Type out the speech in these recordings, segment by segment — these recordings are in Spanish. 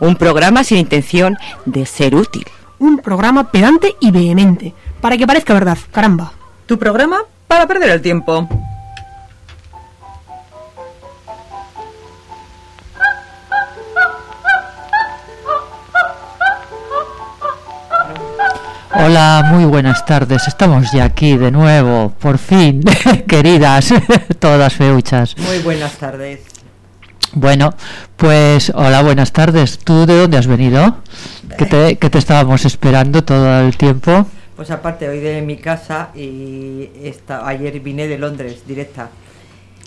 Un programa sin intención de ser útil. Un programa pedante y vehemente, para que parezca verdad, caramba. Tu programa para perder el tiempo. Hola, muy buenas tardes. Estamos ya aquí de nuevo, por fin, queridas, todas feuchas. Muy buenas tardes. Bueno, pues hola, buenas tardes. ¿Tú de dónde has venido? ¿Que te, que te estábamos esperando todo el tiempo? Pues aparte, hoy de mi casa y esta, ayer vine de Londres, directa.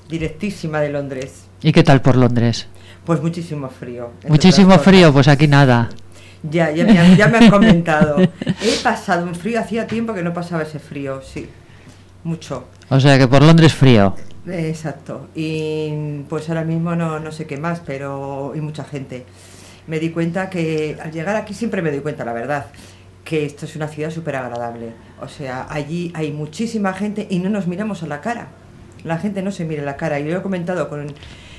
Directísima de Londres. ¿Y qué tal por Londres? Pues muchísimo frío. Muchísimo frío, pues aquí nada. Ya, ya me, han, ya me han comentado. He pasado un frío, hacía tiempo que no pasaba ese frío, sí. Mucho. O sea que por Londres frío. Exacto. Y pues ahora mismo no, no sé qué más, pero y mucha gente. Me di cuenta que al llegar aquí siempre me doy cuenta, la verdad, que esto es una ciudad súper agradable. O sea, allí hay muchísima gente y no nos miramos a la cara. La gente no se mira a la cara. Y yo he comentado con,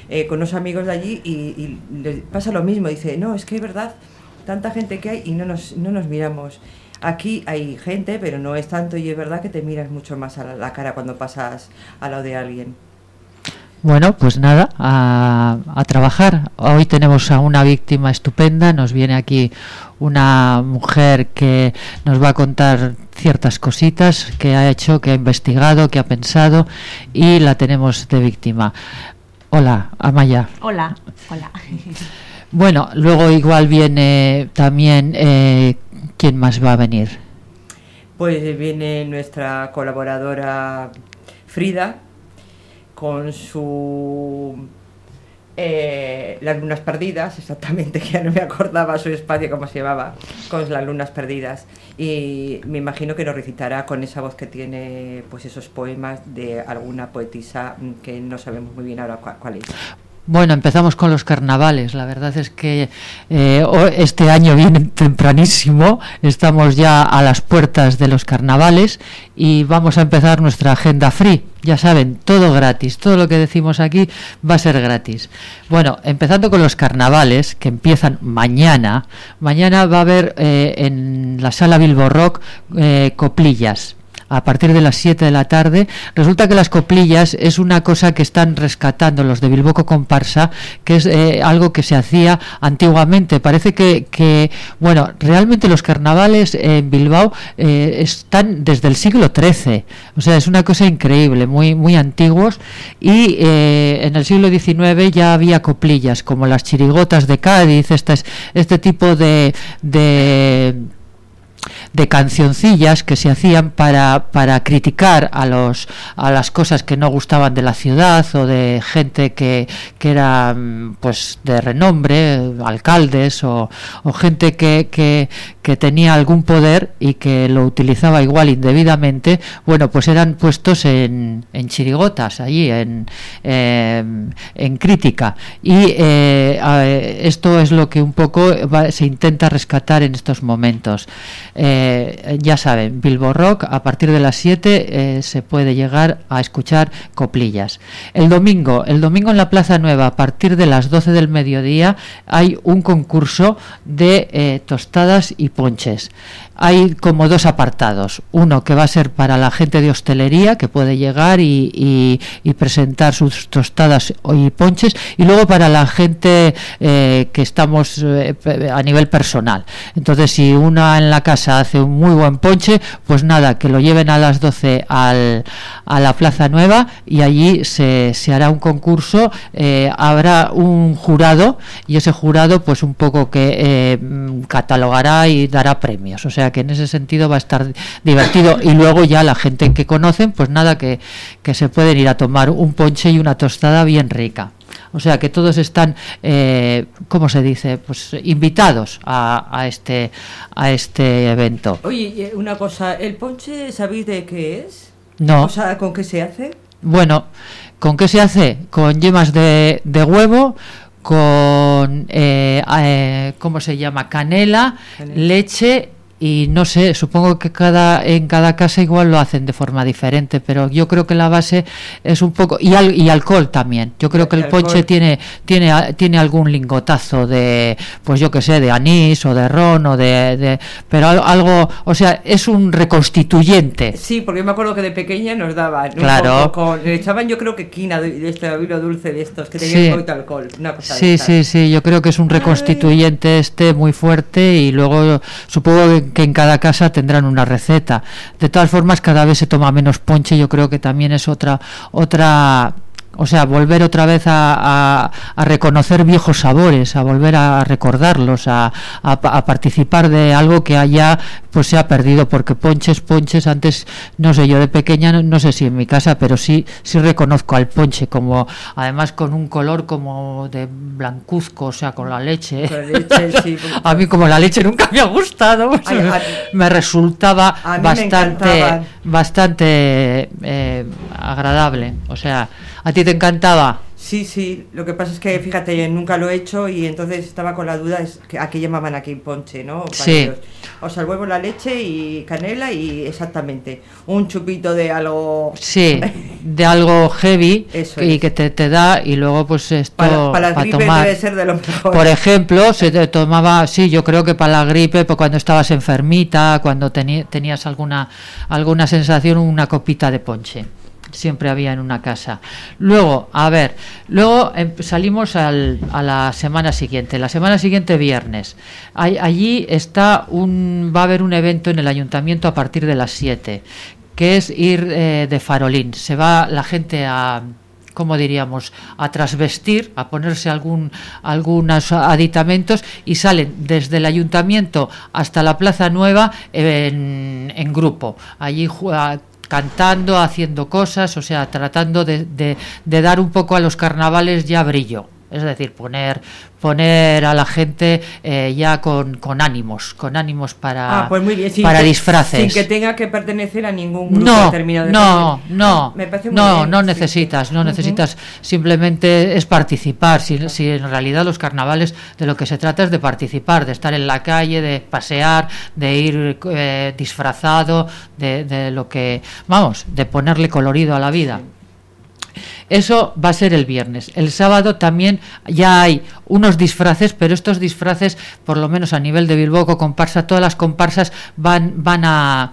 eh, con unos amigos de allí y, y les pasa lo mismo. Dice, no, es que es verdad, tanta gente que hay y no nos, no nos miramos. Aquí hay gente, pero no es tanto y es verdad que te miras mucho más a la, cara cuando pasas al lado de alguien. Bueno, pues nada, a, a trabajar. Hoy tenemos a una víctima estupenda. Nos viene aquí una mujer que nos va a contar ciertas cositas que ha hecho, que ha investigado, que ha pensado y la tenemos de víctima. Hola, Amaya. Hola, hola. Bueno, luego igual viene también eh, quién más va a venir. Pues viene nuestra colaboradora Frida con su eh, Las Lunas Perdidas, exactamente, que ya no me acordaba su espacio, cómo se llamaba, con las Lunas Perdidas. Y me imagino que nos recitará con esa voz que tiene pues esos poemas de alguna poetisa que no sabemos muy bien ahora cuál es. Bueno, empezamos con los carnavales. La verdad es que eh, este año viene tempranísimo. Estamos ya a las puertas de los carnavales y vamos a empezar nuestra agenda free. Ya saben, todo gratis. Todo lo que decimos aquí va a ser gratis. Bueno, empezando con los carnavales que empiezan mañana. Mañana va a haber eh, en la sala Bilbo Rock eh, coplillas a partir de las 7 de la tarde. Resulta que las coplillas es una cosa que están rescatando los de Bilboco Comparsa, que es eh, algo que se hacía antiguamente. Parece que, que, bueno, realmente los carnavales en Bilbao eh, están desde el siglo XIII. O sea, es una cosa increíble, muy, muy antiguos. Y eh, en el siglo XIX ya había coplillas, como las chirigotas de Cádiz, estas, este tipo de... de de cancioncillas que se hacían para, para criticar a los a las cosas que no gustaban de la ciudad o de gente que, que era mm, pues de renombre, alcaldes o, o gente que, que, que tenía algún poder y que lo utilizaba igual indebidamente, bueno pues eran puestos en, en chirigotas allí en, eh, en crítica y eh, esto es lo que un poco va- se intenta rescatar en estos momentos. Eh, eh, ya saben, Bilbo Rock, a partir de las 7 eh, se puede llegar a escuchar coplillas. El domingo, el domingo en la Plaza Nueva, a partir de las 12 del mediodía, hay un concurso de eh, tostadas y ponches hay como dos apartados. Uno que va a ser para la gente de hostelería, que puede llegar y, presentar sus tostadas y ponches, y luego para la gente eh, que estamos eh, a nivel personal. Entonces, si una en la casa hace un muy buen ponche, pues nada, que lo lleven a las 12 al, a la Plaza Nueva y allí se, se hará un concurso, eh, habrá un jurado y ese jurado pues un poco que catalogará y dará premios. O sea, que en ese sentido va a estar divertido. Y luego ya la gente que conocen, pues nada, que, se pueden ir a tomar un ponche y una tostada bien rica. O sea que todos están, eh, ¿cómo se dice? Pues invitados a, este a este evento. Oye, una cosa, ¿el ponche sabéis de qué es? No. O sea, ¿con qué se hace? Bueno, ¿con qué se hace? Con yemas de, de huevo, con, eh, eh, ¿cómo se llama? Canela, leche y no sé, supongo que cada en cada casa igual lo hacen de forma diferente, pero yo creo que la base es un poco y, y alcohol también. Yo creo que el, ponche tiene tiene tiene algún lingotazo de pues yo que sé, de anís o de ron o de, pero algo, o sea, es un reconstituyente. Sí, porque yo me acuerdo que de pequeña nos daban, claro. le echaban yo creo que quina de, este vino dulce de estos que tenían mucho alcohol, una cosa Sí, sí, sí, yo creo que es un reconstituyente este muy fuerte y luego supongo que que en cada casa tendrán una receta. De todas formas, cada vez se toma menos ponche, yo creo que también es otra otra o sea, volver otra vez a, reconocer viejos sabores, a volver a recordarlos, a, participar de algo que haya pues se ha perdido, porque ponches, ponches, antes, no sé, yo de pequeña, no, sé si en mi casa, pero sí, sí reconozco al ponche como, además con un color como de blancuzco, o sea, con la leche. a mí como la leche nunca me ha gustado, pues, me resultaba bastante, bastante eh, agradable, o sea, a ti te encantaba. Sí, sí, lo que pasa es que fíjate, nunca lo he hecho y entonces estaba con la duda es que a qué llamaban aquí ponche, ¿no? sí. O sea, el huevo, la leche y canela y exactamente un chupito de algo... Sí, de algo heavy y que te, te, da y luego pues esto para, para, la gripe tomar. debe ser de lo mejor. Por ejemplo, se te tomaba, sí, yo creo que para la gripe, pues cuando estabas enfermita, cuando tenías alguna, alguna sensación, una copita de ponche siempre había en una casa. Luego, a ver, luego em, salimos al, a la semana siguiente. La semana siguiente, viernes. allí está un, va a haber un evento en el ayuntamiento a partir de las 7, que es ir eh, de farolín. Se va la gente a como diríamos, a trasvestir, a ponerse algún algunos aditamentos y salen desde el ayuntamiento hasta la Plaza Nueva en, en grupo. Allí cantando, haciendo cosas, o sea, tratando de, de, de dar un poco a los carnavales ya brillo. Es decir, poner, poner a la gente eh, ya con, con, ánimos, con ánimos para, ah, pues para disfraces. Sin que tenga que pertenecer a ningún grupo no, determinado. no, no, no, no necesitas, no necesitas, simplemente es participar. Si, si, en realidad los carnavales de lo que se trata es de participar, de estar en la calle, de pasear, de ir eh, disfrazado, de, de lo que, vamos, de ponerle colorido a la vida. Eso va a ser el viernes. El sábado también ya hay unos disfraces, pero estos disfraces, por lo menos a nivel de Bilbao comparsa, todas las comparsas van, van a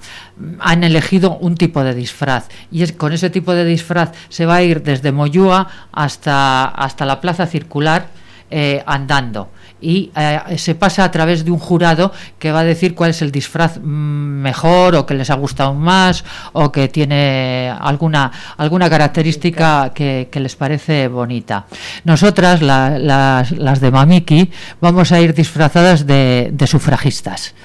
han elegido un tipo de disfraz y es con ese tipo de disfraz se va a ir desde Moyúa hasta hasta la plaza circular eh, andando y eh, se pasa a través de un jurado que va a decir cuál es el disfraz mejor o que les ha gustado más o que tiene alguna alguna característica que, les parece bonita. Nosotras, las, las, de Mamiki, vamos a ir disfrazadas de sufragistas.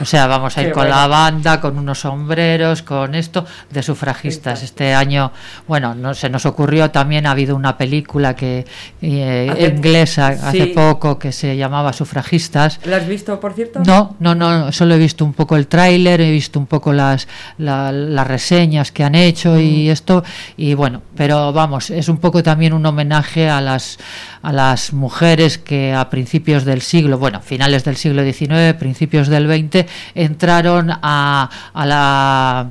O sea, vamos a ir con la banda, con unos sombreros, con esto de sufragistas. Este año, bueno, no se nos ocurrió también ha habido una película que eh, inglesa hace poco que se llamaba Sufragistas. ¿La has visto, por cierto? No, no, no, solo he visto un poco el tráiler, he visto un poco las las reseñas que han hecho y mm. esto y bueno, pero vamos, es un poco también un homenaje a las a las mujeres que a principios del siglo, bueno, finales del siglo XIX, principios del XX, entraron a, a la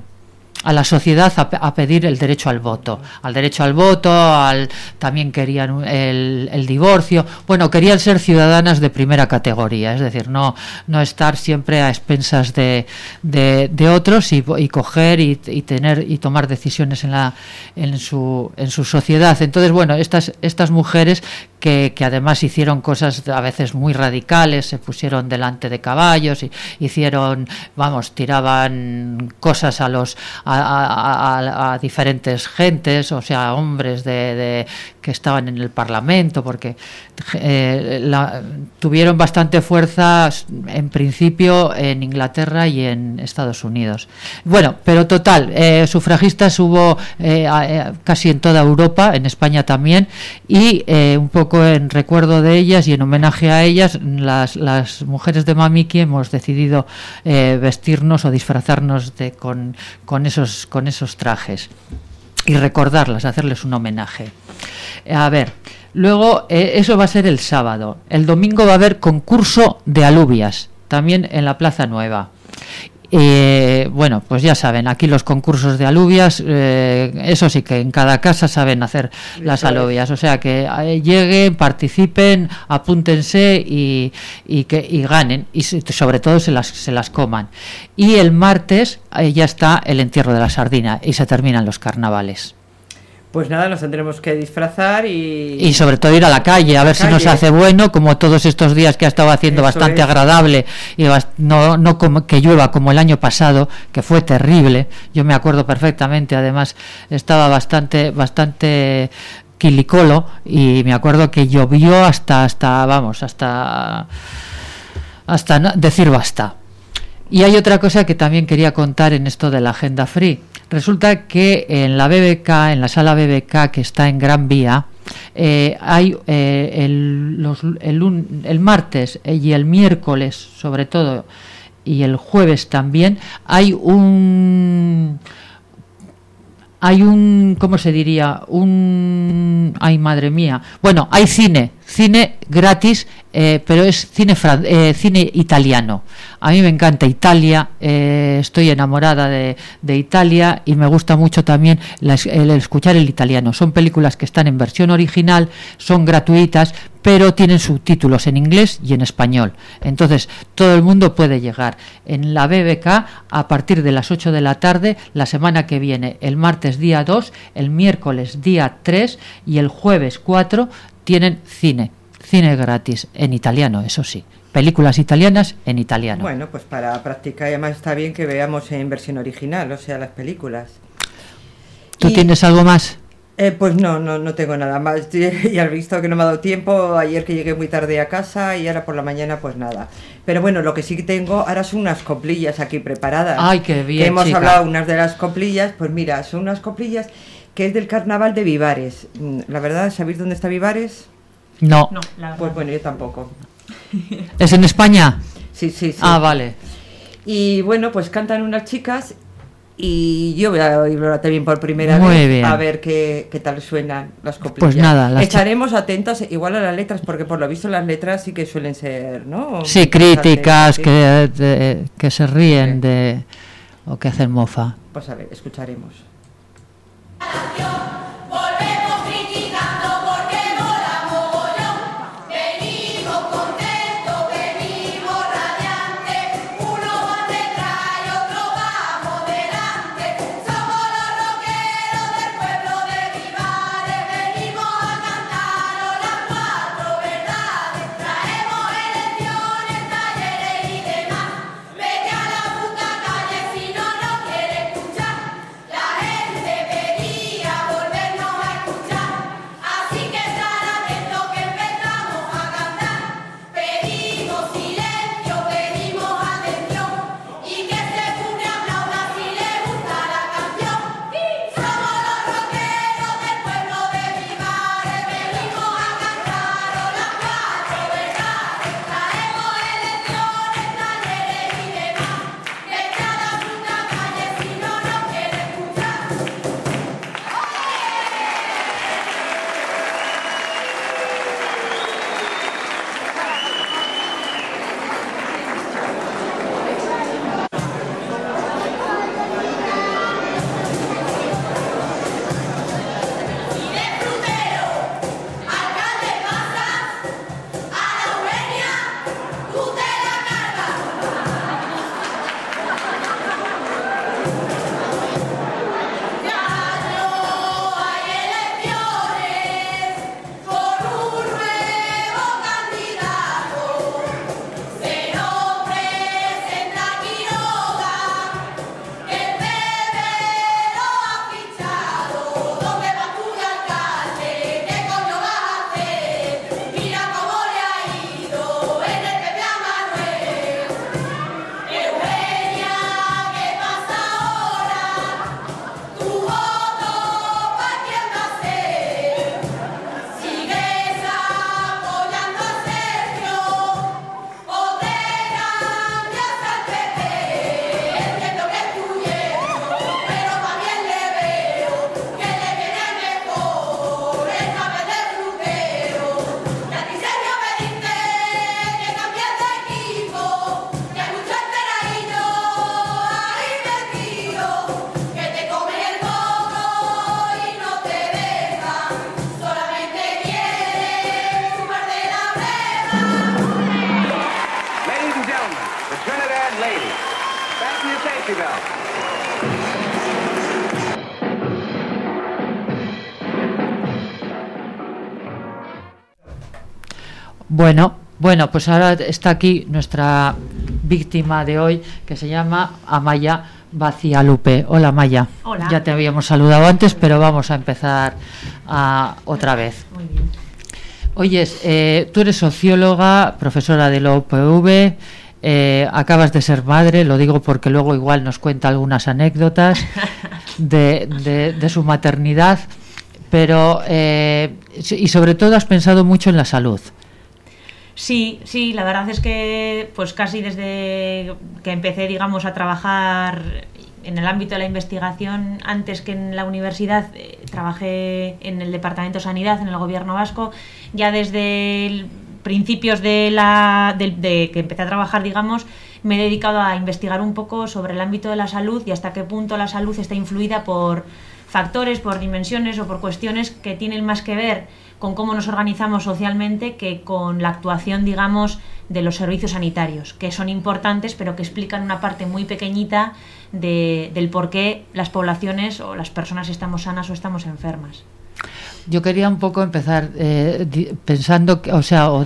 a la sociedad a, pedir el derecho al voto, al derecho al voto, al, también querían el, divorcio, bueno, querían ser ciudadanas de primera categoría, es decir, no, no estar siempre a expensas de, de, otros y, coger y, tener y tomar decisiones en, la, en, su, en su sociedad. Entonces, bueno, estas, estas mujeres que, que, además hicieron cosas a veces muy radicales, se pusieron delante de caballos, y hicieron, vamos, tiraban cosas a los diferentes gentes, o sea, hombres de, que estaban en el Parlamento, porque eh, tuvieron bastante fuerza en principio en Inglaterra y en Estados Unidos. Bueno, pero total, eh, sufragistas hubo eh, casi en toda Europa, en España también, y un poco en recuerdo de ellas y en homenaje a ellas, las, las mujeres de Mamiki hemos decidido vestirnos o disfrazarnos de, con, con esos con esos trajes y recordarlas, hacerles un homenaje. A ver, luego eh, eso va a ser el sábado. El domingo va a haber concurso de alubias, también en la Plaza Nueva. Eh, bueno, pues ya saben, aquí los concursos de alubias, eh, eso sí que en cada casa saben hacer las alubias, o sea que eh, lleguen, participen, apúntense y, que y ganen y sobre todo se las, se las coman. Y el martes ya está el entierro de la sardina y se terminan los carnavales. Pues nada, nos tendremos que disfrazar y... Y sobre todo ir a la calle, a, ver si nos hace bueno, como todos estos días que ha estado haciendo bastante agradable y no, no como que llueva como el año pasado, que fue terrible. Yo me acuerdo perfectamente, además estaba bastante, bastante quilicolo y me acuerdo que llovió hasta, hasta vamos, hasta, hasta decir basta. Y hay otra cosa que también quería contar en esto de la agenda free Resulta que en la BBK, en la sala BBK que está en Gran Vía, eh, hay eh, el, el, martes y el miércoles, sobre todo, y el jueves también, hay un hay un, ¿cómo se diría? Un, ay madre mía. Bueno, hay cine, cine gratis, eh, pero es cine, cine italiano. A mí me encanta Italia, eh, estoy enamorada de, Italia y me gusta mucho también el escuchar el italiano. Son películas que están en versión original, son gratuitas, pero tienen subtítulos en inglés y en español. Entonces, todo el mundo puede llegar. En la BBK, a partir de las 8 de la tarde, la semana que viene, el martes día 2, el miércoles día 3 y el jueves 4, tienen cine. Cine gratis, en italiano, eso sí películas italianas en italiano. Bueno, pues para practicar además está bien que veamos en versión original, o sea, las películas. ¿Tú tienes algo más? Eh, pues no, no, no tengo nada más. Ya has visto que no me ha dado tiempo. Ayer que llegué muy tarde a casa y ahora por la mañana pues nada. Pero bueno, lo que sí que tengo ahora son unas coplillas aquí preparadas. Ay, qué bien. Que hemos hablado unas de las coplillas. Pues mira, son unas coplillas que es del carnaval de Vivares. Mm, la verdad, ¿sabéis dónde está Vivares? No. no pues bueno, yo tampoco. ¿Es en España? Sí, sí, sí. Ah, vale. Y bueno, pues cantan unas chicas y yo voy a oírlo también por primera vez a ver qué, tal suenan las coplillas. Pues nada, estaremos atentas igual a las letras porque por lo visto las letras sí que suelen ser, ¿no? Sí, críticas que, que se ríen de o que hacen mofa. Pues a ver, escucharemos. Bueno, bueno, pues ahora está aquí nuestra víctima de hoy que se llama Amaya Bacialupe. Hola Maya. Hola. Ya te habíamos saludado antes, pero vamos a empezar a, otra vez. Muy bien. Oyes, eh, tú eres socióloga, profesora de la UPV, eh, acabas de ser madre, lo digo porque luego igual nos cuenta algunas anécdotas de, de- de su maternidad, pero eh, y sobre todo has pensado mucho en la salud. Sí, sí, la verdad es que pues casi desde que empecé, digamos, a trabajar en el ámbito de la investigación, antes que en la universidad, eh, trabajé en el Departamento de Sanidad, en el Gobierno Vasco, ya desde el- principios de, la, de, de que empecé a trabajar, digamos, me he dedicado a investigar un poco sobre el ámbito de la salud y hasta qué punto la salud está influida por factores, por dimensiones o por cuestiones que tienen más que ver con cómo nos organizamos socialmente que con la actuación, digamos, de los servicios sanitarios, que son importantes, pero que explican una parte muy pequeñita de- del por qué las poblaciones o las personas estamos sanas o estamos enfermas. Yo quería un poco empezar eh, di- pensando, o sea, o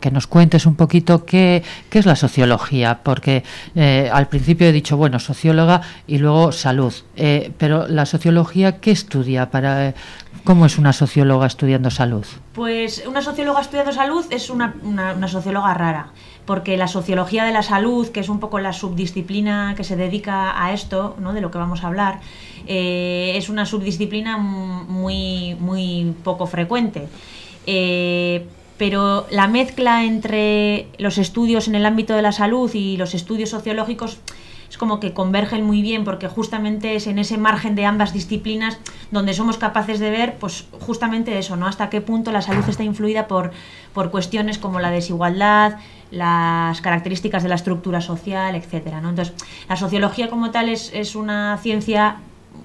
que nos cuentes un poquito qué, qué es la sociología, porque eh, al principio he dicho, bueno, socióloga y luego salud, Eh, pero la sociología, ¿qué estudia? para ¿Cómo es una socióloga estudiando salud? Pues una socióloga estudiando salud es una, una- socióloga rara, porque la sociología de la salud, que es un poco la subdisciplina que se dedica a esto, ¿no? de lo que vamos a hablar, eh, es una subdisciplina muy, muy poco frecuente. Eh, pero la mezcla entre los estudios en el ámbito de la salud y los estudios sociológicos es como que convergen muy bien porque justamente es en ese margen de ambas disciplinas donde somos capaces de ver pues justamente eso, ¿no? Hasta qué punto la salud está influida por, por cuestiones como la desigualdad, las características de la estructura social, etcétera, ¿no? Entonces, la sociología como tal es, es una ciencia,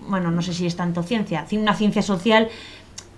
bueno, no sé si es tanto ciencia, una ciencia social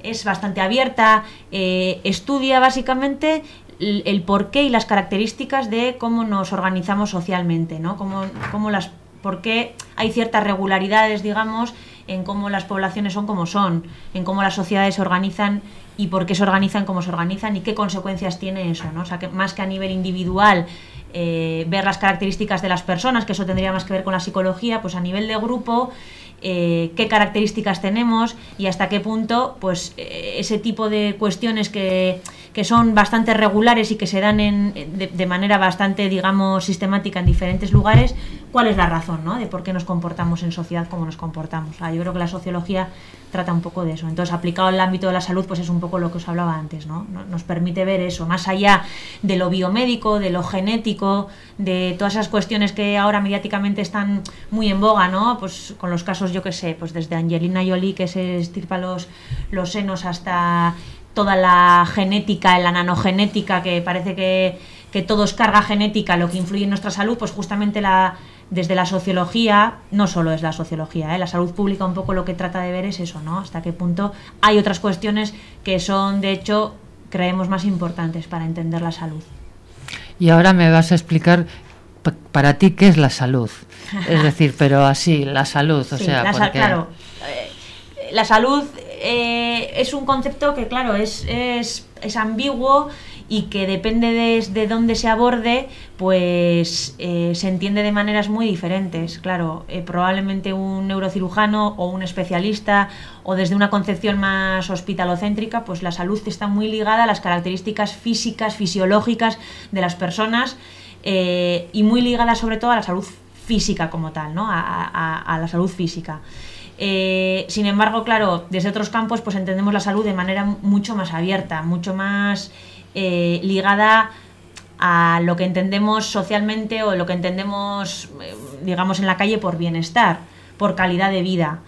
es bastante abierta, eh, estudia básicamente el, porqué y las características de cómo nos organizamos socialmente, ¿no? Cómo, cómo las, por qué hay ciertas regularidades, digamos, en cómo las poblaciones son como son, en cómo las sociedades se organizan y por qué se organizan como se organizan y qué consecuencias tiene eso, ¿no? O sea, que más que a nivel individual eh, ver las características de las personas, que eso tendría más que ver con la psicología, pues a nivel de grupo eh, qué características tenemos y hasta qué punto pues eh, ese tipo de cuestiones que, que son bastante regulares y que se dan en, de, manera bastante digamos sistemática en diferentes lugares cuál es la razón ¿no? de por qué nos comportamos en sociedad como nos comportamos Ah, yo creo que la sociología trata un poco de eso entonces aplicado al ámbito de la salud pues es un poco lo que os hablaba antes. No- nos permite ver eso más allá de lo biomédico de lo genético de todas esas cuestiones que ahora mediáticamente están muy en boga, ¿no? Pues con los casos, yo que sé, pues desde Angelina Jolie que se estirpa los, los senos hasta toda la genética, la nanogenética, que parece que, que todo es carga genética lo que influye en nuestra salud, pues justamente la, desde la sociología, no solo es la sociología, ¿eh? la salud pública un poco lo que trata de ver es eso, ¿no? Hasta qué punto hay otras cuestiones que son, de hecho, creemos más importantes para entender la salud. Y ahora me vas a explicar pa- para ti, ¿qué es la salud? Es decir, pero así, la salud, o Sí, sea, la, porque... claro, eh, la salud eh, es un concepto que, claro, es, es, es ambiguo y que depende de, de dónde se aborde, pues eh, se entiende de maneras muy diferentes. Claro, eh, probablemente un neurocirujano o un especialista o desde una concepción más hospitalocéntrica, pues la salud está muy ligada a las características físicas, fisiológicas de las personas eh, y muy ligada sobre todo a la salud física como tal, ¿no? a, la salud física. Eh, sin embargo, claro, desde otros campos pues entendemos la salud de manera mucho más abierta, mucho más eh, ligada a lo que entendemos socialmente o lo que entendemos, eh, digamos, en la calle por bienestar, por calidad de vida.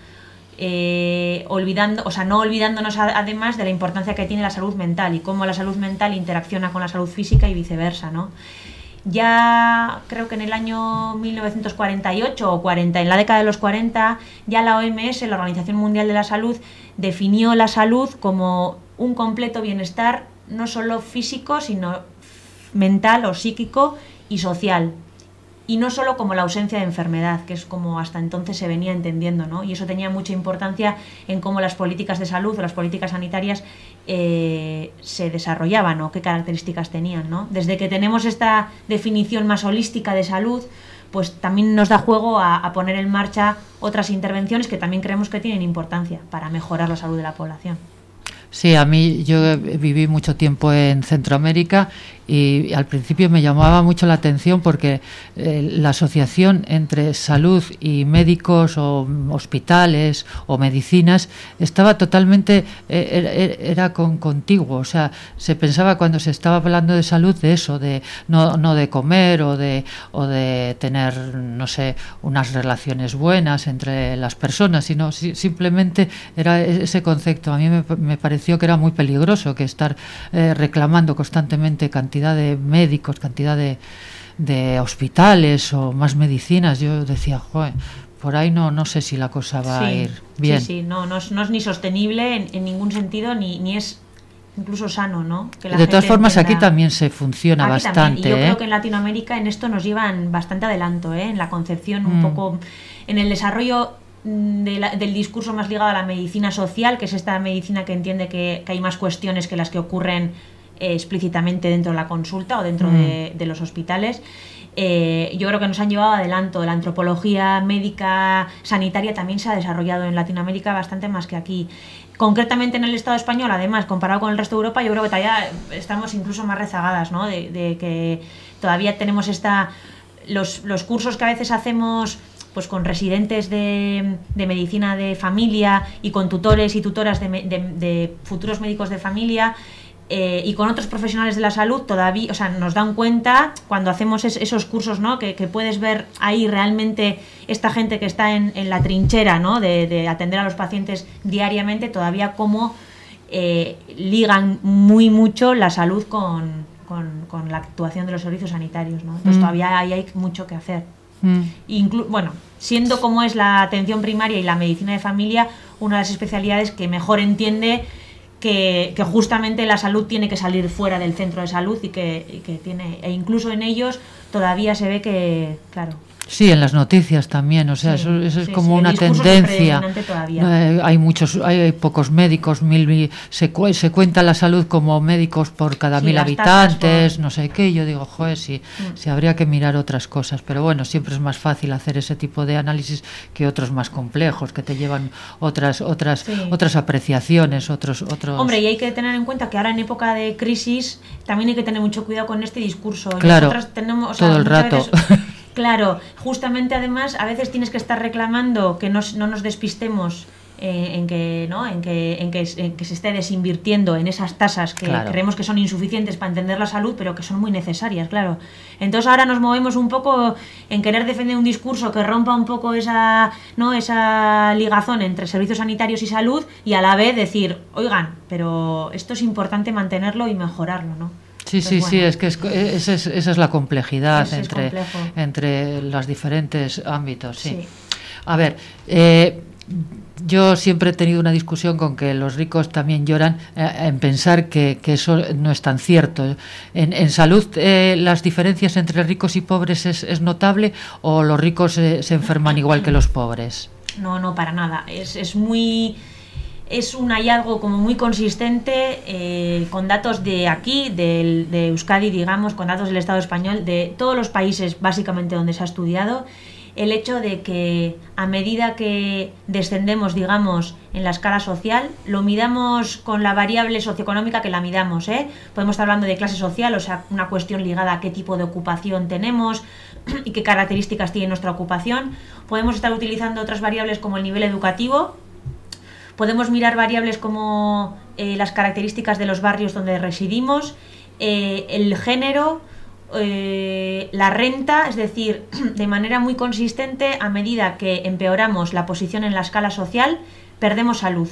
Olvidando, o sea, no olvidándonos además de la importancia que tiene la salud mental y cómo la salud mental interacciona con la salud física y viceversa, ¿no? Ya creo que en el año 1948 o 40, en la década de los 40, ya la OMS, la Organización Mundial de la Salud, definió la salud como un completo bienestar no solo físico, sino mental o psíquico y social. Y no solo como la ausencia de enfermedad, que es como hasta entonces se venía entendiendo, ¿no? Y eso tenía mucha importancia en cómo las políticas de salud o las políticas sanitarias eh, se desarrollaban o qué características tenían, ¿no? Desde que tenemos esta definición más holística de salud, pues también nos da juego a, a poner en marcha otras intervenciones que también creemos que tienen importancia para mejorar la salud de la población. Sí, a mí yo viví mucho tiempo en Centroamérica y al principio me llamaba mucho la atención porque eh, la asociación entre salud y médicos o hospitales o medicinas estaba totalmente eh, era, era con, contiguo, o sea, se pensaba cuando se estaba hablando de salud de eso, de no, no de comer o de o de tener no sé unas relaciones buenas entre las personas, sino si, simplemente era ese concepto. A mí me, me pareció que era muy peligroso que estar eh, reclamando constantemente cantidad de médicos, cantidad de, de hospitales o más medicinas. Yo decía, joder, por ahí no, no sé si la cosa va sí, a ir bien. Sí, sí, no, no, es, no es ni sostenible en, en ningún sentido, ni, ni es incluso sano, ¿no? Que de todas formas entienda... aquí también se funciona aquí bastante. Y yo ¿eh? creo que en Latinoamérica en esto nos llevan bastante adelanto, ¿eh? en la concepción un mm. poco, en el desarrollo de la, del discurso más ligado a la medicina social, que es esta medicina que entiende que, que hay más cuestiones que las que ocurren eh, explícitamente dentro de la consulta o dentro mm. de, de, los hospitales. Eh, yo creo que nos han llevado adelanto. La antropología médica sanitaria también se ha desarrollado en Latinoamérica bastante más que aquí. Concretamente en el Estado español, además, comparado con el resto de Europa, yo creo que todavía estamos incluso más rezagadas, ¿no? De, de que todavía tenemos esta. Los, los cursos que a veces hacemos pues con residentes de, de, medicina de familia y con tutores y tutoras de, de, de futuros médicos de familia eh, y con otros profesionales de la salud todavía, o sea, nos dan cuenta cuando hacemos es, esos cursos, ¿no? Que, que, puedes ver ahí realmente esta gente que está en, en la trinchera, ¿no? De, atender a los pacientes diariamente, todavía cómo eh, ligan muy mucho la salud con, con, con, la actuación de los servicios sanitarios, ¿no? Entonces mm. todavía ahí hay mucho que hacer. Mm. Inclu bueno, siendo como es la atención primaria y la medicina de familia una de las especialidades que mejor entiende que, que, justamente la salud tiene que salir fuera del centro de salud y que, y que tiene, e incluso en ellos todavía se ve que, claro, Sí, en las noticias también, o sea, sí, eso, eso, es como sí, una tendencia. Eh, hay muchos, hay pocos médicos, mil, se, se, cuenta la salud como médicos por cada mil habitantes, no sé qué. Yo digo, joder, sí, mm. habría que mirar otras cosas, pero bueno, siempre es más fácil hacer ese tipo de análisis que otros más complejos, que te llevan otras, otras, otras apreciaciones, otros, otros. Hombre, y hay que tener en cuenta que ahora en época de crisis también hay que tener mucho cuidado con este discurso. Claro, tenemos, o sea, todo el rato. Veces, Claro, justamente además a veces tienes que estar reclamando que no, no nos despistemos eh, en, que, ¿no? en, que, en, que, en que se esté desinvirtiendo en esas tasas que Claro. creemos que son insuficientes para entender la salud, pero que son muy necesarias, claro. Entonces ahora nos movemos un poco en querer defender un discurso que rompa un poco esa, ¿no? esa ligazón entre servicios sanitarios y salud y a la vez decir, oigan, pero esto es importante mantenerlo y mejorarlo, ¿no? Sí, Pues sí, sí, bueno. es que es, esa, es, esa es la complejidad es entre, entre los diferentes ámbitos. Sí. Sí. A ver, eh, yo siempre he tenido una discusión con que los ricos también lloran eh, en pensar que, eso no es tan cierto. En, salud, eh, ¿las diferencias entre ricos y pobres es, notable o los ricos se enferman igual que los pobres? No, no, para nada. Es, es muy es un hallazgo como muy consistente eh, con datos de aquí, de Euskadi, digamos, con datos del Estado español, de todos los países básicamente donde se ha estudiado, el hecho de que a medida que descendemos, digamos, en la escala social, lo midamos con la variable socioeconómica que la midamos. ¿eh? Podemos estar hablando de clase social, o sea, una cuestión ligada a qué tipo de ocupación tenemos y qué características tiene nuestra ocupación. Podemos estar utilizando otras variables como el nivel educativo, Podemos mirar variables como eh, las características de los barrios donde residimos, eh, el género, eh, la renta, es decir, de manera muy consistente, a medida que empeoramos la posición en la escala social, perdemos salud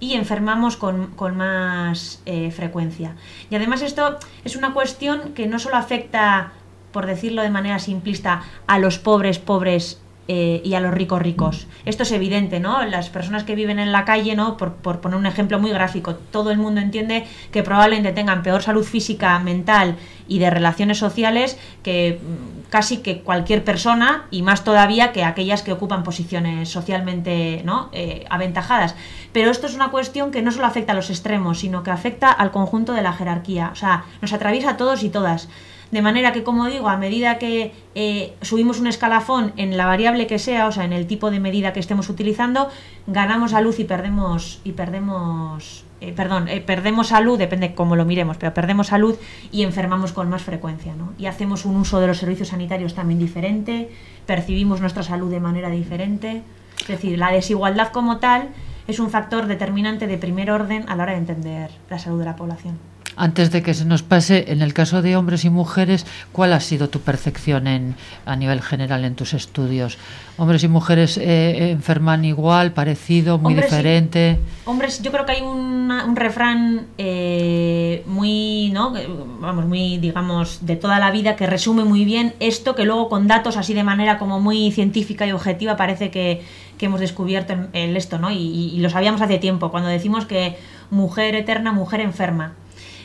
y enfermamos con, con más frecuencia. Y además esto es una cuestión que no solo afecta, por decirlo de manera simplista, a los pobres pobres eh, y a los ricos ricos. Esto es evidente, ¿no? Las personas que viven en la calle, ¿no? Por, poner un ejemplo muy gráfico, todo el mundo entiende que probablemente tengan peor salud física, mental y de relaciones sociales que mm, casi que cualquier persona y más todavía que aquellas que ocupan posiciones socialmente ¿no? Eh, aventajadas. Pero esto es una cuestión que no solo afecta a los extremos, sino que afecta al conjunto de la jerarquía. O sea, nos atraviesa a todos y todas. De manera que, como digo, a medida que eh, subimos un escalafón en la variable que sea, o sea, en el tipo de medida que estemos utilizando, ganamos salud y perdemos, y perdemos eh, perdón, eh, perdemos salud, depende cómo lo miremos, pero perdemos salud y enfermamos con más frecuencia, ¿no? Y hacemos un uso de los servicios sanitarios también diferente, percibimos nuestra salud de manera diferente. Es decir, la desigualdad como tal es un factor determinante de primer orden a la hora de entender la salud de la población antes de que se nos pase, en el caso de hombres y mujeres, ¿cuál ha sido tu percepción en, a nivel general en tus estudios? ¿Hombres y mujeres eh, enferman igual, parecido, muy diferente? hombres, yo creo que hay un refrán eh, muy, ¿no? vamos, muy, digamos, de toda la vida que resume muy bien esto, que luego con datos así de manera como muy científica y objetiva parece que, que hemos descubierto el, esto, ¿no? Y, y lo sabíamos hace tiempo, cuando decimos que mujer eterna, mujer enferma.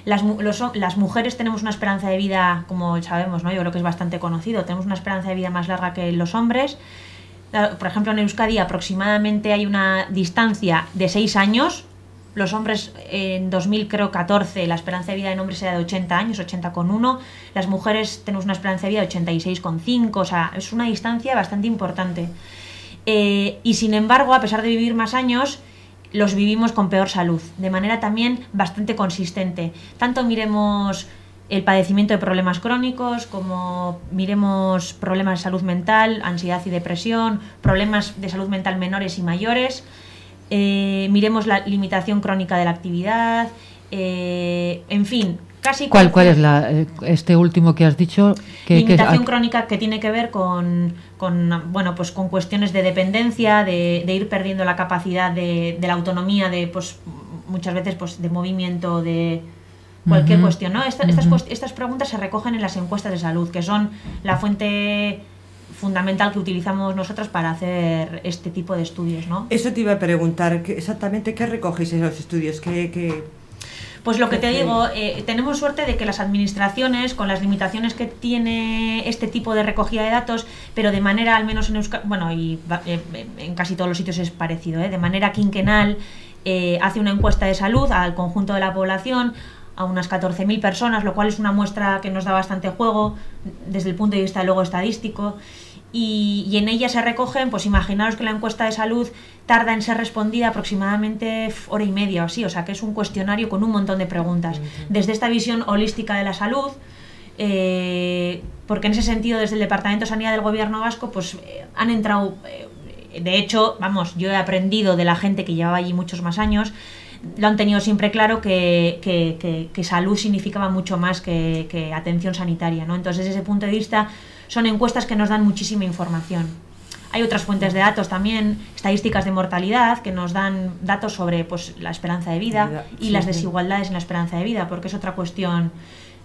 Las, las mujeres tenemos una esperanza de vida, como sabemos, ¿no? yo creo que es bastante conocido, tenemos una esperanza de vida más larga que los hombres. Por ejemplo, en Euskadi aproximadamente hay una distancia de 6 años. Los hombres en 2014 la esperanza de vida en hombres era de 80 años, 80,1. Las mujeres tenemos una esperanza de vida de 86,5. O sea, es una distancia bastante importante. Eh, y sin embargo, a pesar de vivir más años, los vivimos con peor salud, de manera también bastante consistente. Tanto miremos el padecimiento de problemas crónicos, como miremos problemas de salud mental, ansiedad y depresión, problemas de salud mental menores y mayores, eh, miremos la limitación crónica de la actividad, eh, en fin, ¿Cuál, cuál es la, eh, este último que has dicho? Que, limitación crónica que tiene que ver con, bueno, pues con cuestiones de dependencia, de, ir perdiendo la capacidad de, la autonomía, de pues muchas veces pues de movimiento, de cualquier cuestión. ¿no? estas, estas preguntas se recogen en las encuestas de salud, que son la fuente fundamental que utilizamos nosotros para hacer este tipo de estudios, ¿no? Eso te iba a preguntar, exactamente qué recogéis en los estudios, qué, qué, pues lo que te digo, eh, tenemos suerte de que las administraciones, con las limitaciones que tiene este tipo de recogida de datos, pero de manera, al menos en Euskadi, bueno, y eh, en casi todos los sitios es parecido, ¿eh? de manera quinquenal, hace una encuesta de salud al conjunto de la población, a unas 14.000 personas, lo cual es una muestra que nos da bastante juego desde el punto de vista luego estadístico y, en ella se recogen, pues imaginaros que la encuesta de salud tarda en ser respondida aproximadamente hora y media o así, o sea que es un cuestionario con un montón de preguntas. Desde esta visión holística de la salud, eh, porque en ese sentido desde el Departamento de Sanidad del Gobierno Vasco pues eh, han entrado, eh, de hecho, vamos, yo he aprendido de la gente que llevaba allí muchos más años, lo han tenido siempre claro que, que, salud significaba mucho más que, que atención sanitaria, ¿no? Entonces desde ese punto de vista son encuestas que nos dan muchísima información. Hay otras fuentes de datos también, estadísticas de mortalidad, que nos dan datos sobre pues, la esperanza de vida y las desigualdades en la esperanza de vida, porque es otra cuestión.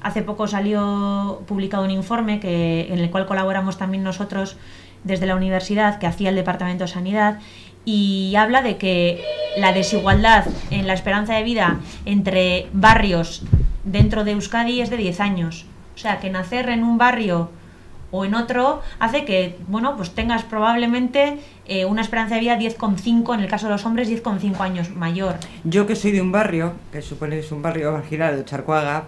Hace poco salió publicado un informe que, en el cual colaboramos también nosotros desde la universidad, que hacía el Departamento de Sanidad, y habla de que la desigualdad en la esperanza de vida entre barrios dentro de Euskadi es de 10 años. O sea, que nacer en un barrio o en otro hace que, bueno, pues tengas probablemente eh, una esperanza de vida 10,5, en el caso de los hombres 10,5 años mayor. Yo que soy de un barrio, que supone que es un barrio marginal de Charcuaga,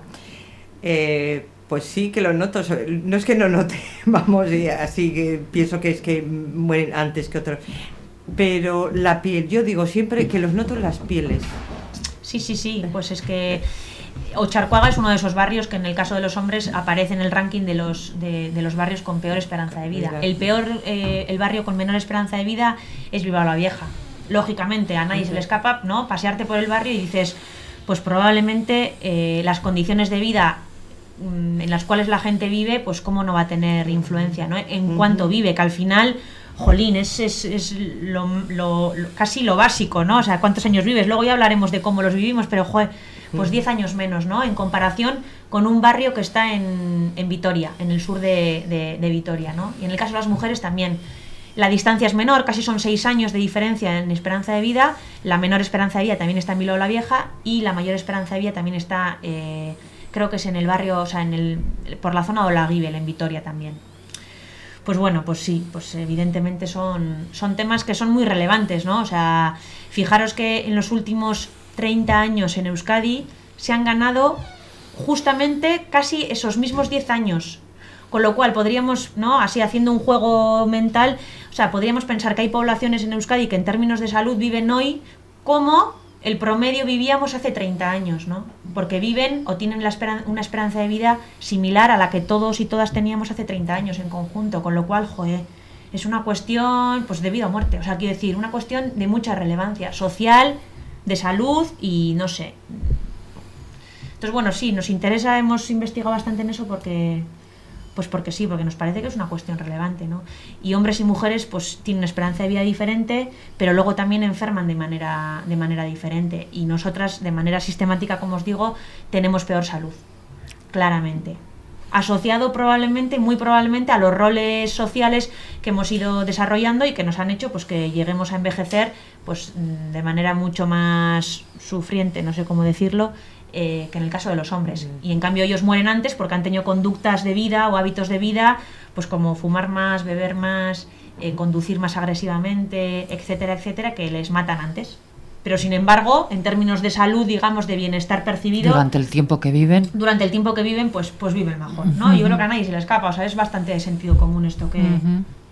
eh, pues sí que lo noto. No es que no note, vamos, así que pienso que es que mueren antes que otros. Pero la piel, yo digo siempre que los noto en las pieles. Sí, sí, sí, pues es que Ocharcuaga es uno de esos barrios que en el caso de los hombres aparece en el ranking de los, de, los barrios con peor esperanza de vida. El peor, eh, el barrio con menor esperanza de vida es Bilbao la Vieja. Lógicamente, a nadie se le escapa, ¿no? Pasearte por el barrio y dices, pues probablemente eh, las condiciones de vida mm, en las cuales la gente vive, pues cómo no va a tener influencia, ¿no? En cuanto vive, que al final jolín, es, es, es lo, casi lo básico, ¿no? O sea, cuántos años vives. Luego ya hablaremos de cómo los vivimos, pero, joder, pues 10 años menos, ¿no? En comparación con un barrio que está en, en Vitoria, en el sur de, de, Vitoria, ¿no? Y en el caso de las mujeres también. La distancia es menor, casi son 6 años de diferencia en esperanza de vida. La menor esperanza de vida también está en Bilbao la Vieja y la mayor esperanza de vida también está, eh, creo que es en el barrio, o sea, en el, por la zona de Olaguibel, en Vitoria también. Pues bueno, pues sí, pues evidentemente son, son temas que son muy relevantes, ¿no? O sea, fijaros que en los últimos 30 años en Euskadi se han ganado justamente casi esos mismos 10 años. Con lo cual podríamos, ¿no? Así haciendo un juego mental, o sea, podríamos pensar que hay poblaciones en Euskadi que en términos de salud viven hoy como el promedio vivíamos hace 30 años, ¿no? Porque viven o tienen una esperanza de vida similar a la que todos y todas teníamos hace 30 años en conjunto, con lo cual, joder, es una cuestión pues de vida o muerte, o sea, quiero decir, una cuestión de mucha relevancia social, de salud y no sé. Entonces, bueno, sí, nos interesa, hemos investigado bastante en eso porque pues porque sí, porque nos parece que es una cuestión relevante, ¿no? Y hombres y mujeres pues tienen una esperanza de vida diferente, pero luego también enferman de manera, de manera diferente. Y nosotras, de manera sistemática, como os digo, tenemos peor salud, claramente. Asociado probablemente, muy probablemente, a los roles sociales que hemos ido desarrollando y que nos han hecho pues que lleguemos a envejecer pues de manera mucho más sufriente, no sé cómo decirlo, eh, que en el caso de los hombres. Y en cambio ellos mueren antes porque han tenido conductas de vida o hábitos de vida, pues como fumar más, beber más, eh, conducir más agresivamente, etcétera, etcétera, que les matan antes. Pero sin embargo, en términos de salud, digamos, de bienestar percibido. Durante el tiempo que viven. Durante el tiempo que viven, pues, pues viven mejor, ¿no? Yo creo que a nadie se le escapa, o sea, es bastante de sentido común esto que.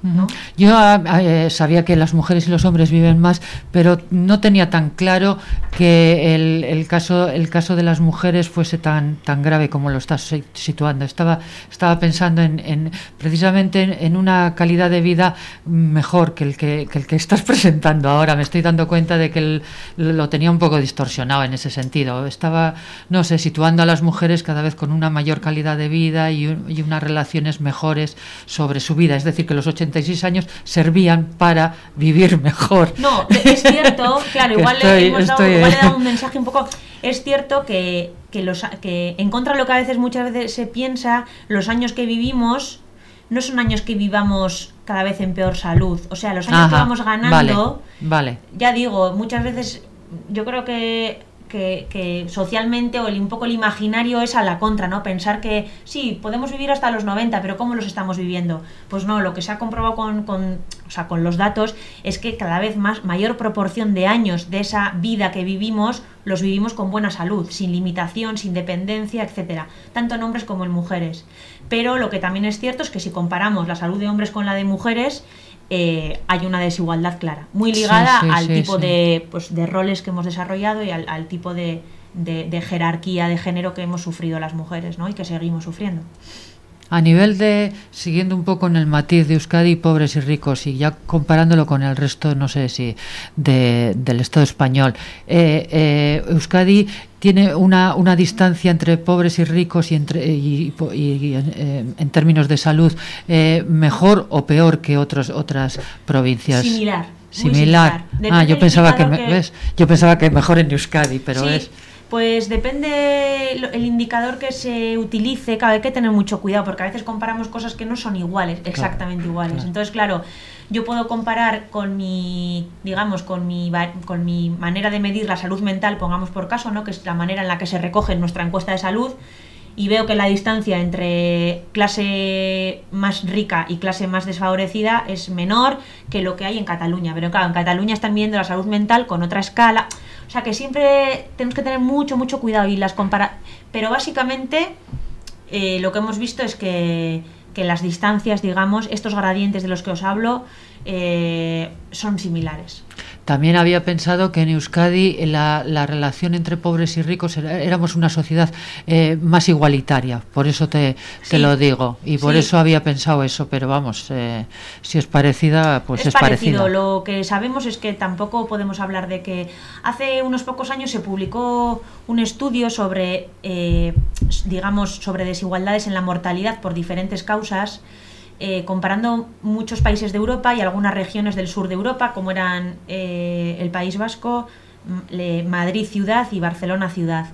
Ah, ah, eh, sabía que las mujeres y los hombres viven más, pero no tenía tan claro que el, caso, el caso de las mujeres fuese tan, tan grave como lo estás situando. Estaba, estaba pensando en, precisamente en, una calidad de vida mejor que el que, el que estás presentando ahora. Me estoy dando cuenta de que lo tenía un poco distorsionado en ese sentido. Estaba, no sé, situando a las mujeres cada vez con una mayor calidad de vida y, y unas relaciones mejores sobre su vida. Es decir, que los 80 años servían para vivir mejor. No, es cierto, claro, igual, le, hemos dado, un mensaje un poco... Es cierto que, que, los, que en contra de lo que a veces muchas veces se piensa, los años que vivimos no son años que vivamos cada vez en peor salud. O sea, los años que vamos ganando, vale. ya digo, muchas veces yo creo que que, socialmente o un poco el imaginario es a la contra, ¿no? Pensar que sí, podemos vivir hasta los 90, pero ¿cómo los estamos viviendo? Pues no, lo que se ha comprobado con, con, o sea, con los datos es que cada vez más mayor proporción de años de esa vida que vivimos los vivimos con buena salud, sin limitación, sin dependencia, etcétera, tanto en hombres como en mujeres. Pero lo que también es cierto es que si comparamos la salud de hombres con la de mujeres, eh, hay una desigualdad clara, muy ligada al tipo De, pues, de roles que hemos desarrollado y al, tipo de, de, jerarquía de género que hemos sufrido las mujeres ¿no? y que seguimos sufriendo. A nivel de, siguiendo un poco en el matiz de Euskadi, pobres y ricos, y ya comparándolo con el resto, no sé si, del Estado español, eh, eh, Euskadi tiene una, una, distancia entre pobres y ricos y, entre, y, eh, en términos de salud mejor o peor que otros, otras provincias. Similar. Similar. Ah, yo pensaba que, ¿ves? yo pensaba que mejor en Euskadi, pero es Pues depende el indicador que se utilice, claro, hay que tener mucho cuidado porque a veces comparamos cosas que no son iguales, exactamente iguales. claro. Entonces, claro, yo puedo comparar con mi, digamos, con mi, con mi manera de medir la salud mental, pongamos por caso, ¿no? que es la manera en la que se recoge en nuestra encuesta de salud, y veo que la distancia entre clase más rica y clase más desfavorecida es menor que lo que hay en Cataluña. Pero claro, en Cataluña están viendo la salud mental con otra escala. O sea que siempre tenemos que tener mucho, mucho cuidado y las compara. Pero básicamente eh, lo que hemos visto es que, que las distancias, digamos, estos gradientes de los que os hablo, eh, son similares. También había pensado que en Euskadi la, la relación entre pobres y ricos era- éramos una sociedad eh, más igualitaria, por eso te, te lo digo. Y por Sí. eso había pensado eso, pero vamos, eh, si es parecida, pues es, es parecido. parecida. Lo que sabemos es que tampoco podemos hablar de que hace unos pocos años se publicó un estudio sobre, eh, digamos, sobre desigualdades en la mortalidad por diferentes causas. Eh, comparando muchos países de Europa y algunas regiones del sur de Europa, como eran eh, el País Vasco, M- le- Madrid ciudad y Barcelona ciudad.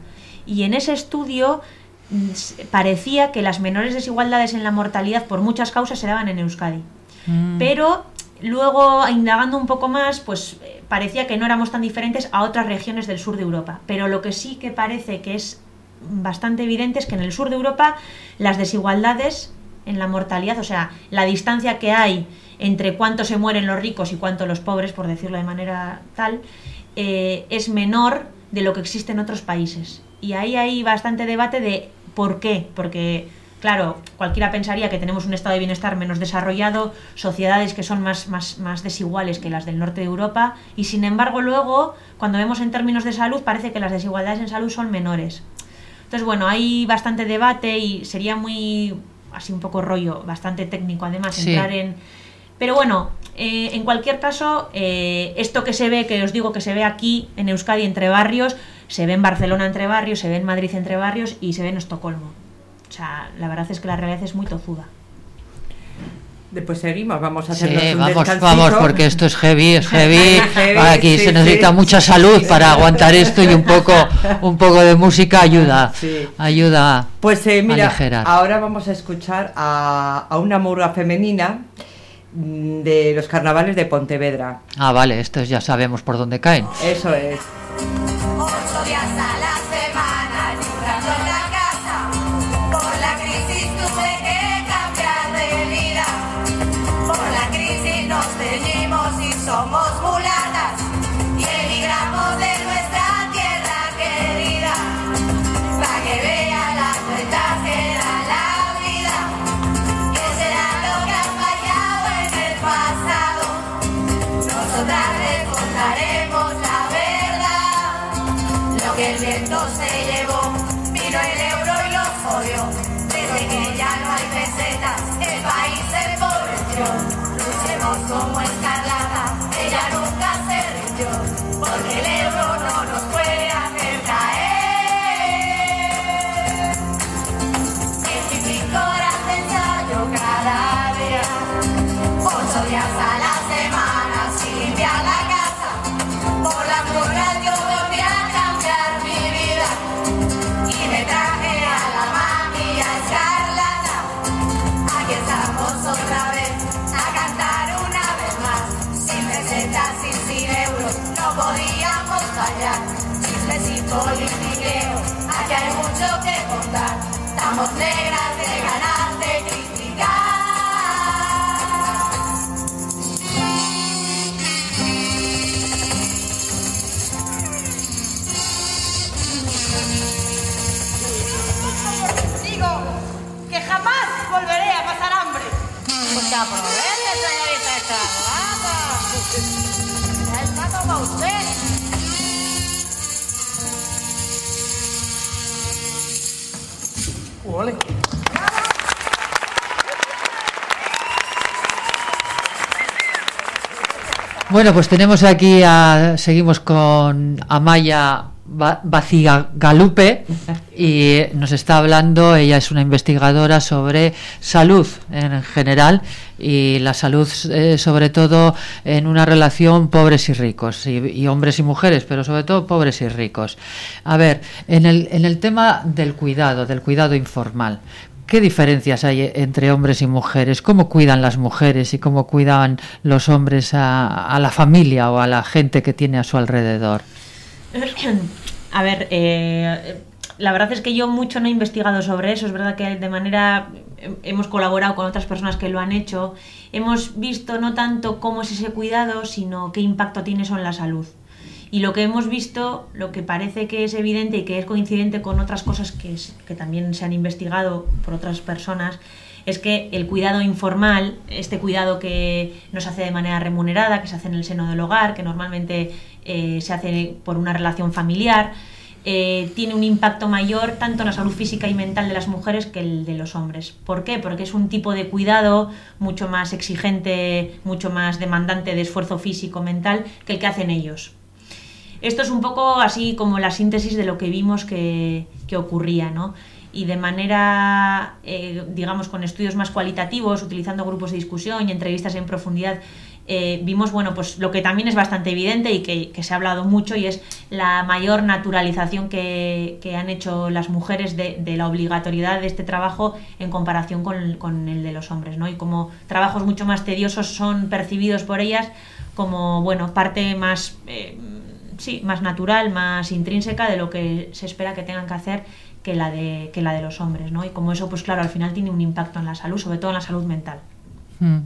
Y en ese estudio mm, parecía que las menores desigualdades en la mortalidad por muchas causas se daban en Euskadi. Pero luego, indagando un poco más, pues eh, parecía que no éramos tan diferentes a otras regiones del sur de Europa. Pero lo que sí que parece que es bastante evidente es que en el sur de Europa las desigualdades en la mortalidad, o sea, la distancia que hay entre cuánto se mueren los ricos y cuánto los pobres, por decirlo de manera tal, eh, es menor de lo que existe en otros países. Y ahí hay bastante debate de por qué, porque claro, cualquiera pensaría que tenemos un estado de bienestar menos desarrollado, sociedades que son más, más, más desiguales que las del norte de Europa, y sin embargo luego, cuando vemos en términos de salud, parece que las desigualdades en salud son menores. Entonces, bueno, hay bastante debate y sería muy, así un poco rollo, bastante técnico además, Sí. entrar en... Pero bueno, eh, en cualquier caso, eh, esto que se ve, que os digo que se ve aquí en Euskadi entre barrios, se ve en Barcelona entre barrios, se ve en Madrid entre barrios y se ve en Estocolmo. O sea, la verdad es que la realidad es muy tozuda. Después seguimos, vamos a Sí, hacernos un vamos, vamos, porque esto es heavy, es heavy. Heavy, Aquí sí, se necesita sí. mucha salud para aguantar esto y un poco, un poco de música ayuda, Sí. ayuda. Pues eh, mira, ahora vamos a escuchar a, a una murga femenina mm, de los carnavales de Pontevedra. Ah, vale, estos ya sabemos por dónde caen. Eso es. Se llevó, Estamos negras de ganas de criticar. Digo que jamás volveré a pasar hambre. Pues ya aproveche, señorita Estrada. Bueno, pues tenemos aquí a, seguimos con Amaya Ba- Bacigagalupe y nos está hablando, ella es una investigadora sobre salud en general y la salud eh, sobre todo en una relación pobres y ricos y, hombres y mujeres, pero sobre todo pobres y ricos. A ver, en el, en el tema del cuidado, del cuidado informal, ¿Qué diferencias hay entre hombres y mujeres? ¿Cómo cuidan las mujeres y cómo cuidan los hombres a, a la familia o a la gente que tiene a su alrededor? A ver, eh, la verdad es que yo mucho no he investigado sobre eso. Es verdad que de manera hemos colaborado con otras personas que lo han hecho. Hemos visto no tanto cómo es ese cuidado, sino qué impacto tiene eso en la salud. Y lo que hemos visto, lo que parece que es evidente y que es coincidente con otras cosas que, que también se han investigado por otras personas, es que el cuidado informal, este cuidado que no se hace de manera remunerada, que se hace en el seno del hogar, que normalmente eh, se hace por una relación familiar, eh, tiene un impacto mayor tanto en la salud física y mental de las mujeres que el de los hombres. ¿Por qué? Porque es un tipo de cuidado mucho más exigente, mucho más demandante de esfuerzo físico, mental, que el que hacen ellos. Esto es un poco así como la síntesis de lo que vimos que, que ocurría, ¿no? Y de manera, eh, digamos, con estudios más cualitativos, utilizando grupos de discusión y entrevistas en profundidad, eh, vimos, bueno, pues lo que también es bastante evidente y que, se ha hablado mucho y es la mayor naturalización que, que han hecho las mujeres de, de la obligatoriedad de este trabajo en comparación con, con el de los hombres, ¿no? Y como trabajos mucho más tediosos son percibidos por ellas como, bueno, parte más... eh, sí, más natural, más intrínseca de lo que se espera que tengan que hacer que la de, que la de los hombres, ¿no? Y como eso, pues claro, al final tiene un impacto en la salud, sobre todo en la salud mental. Mm.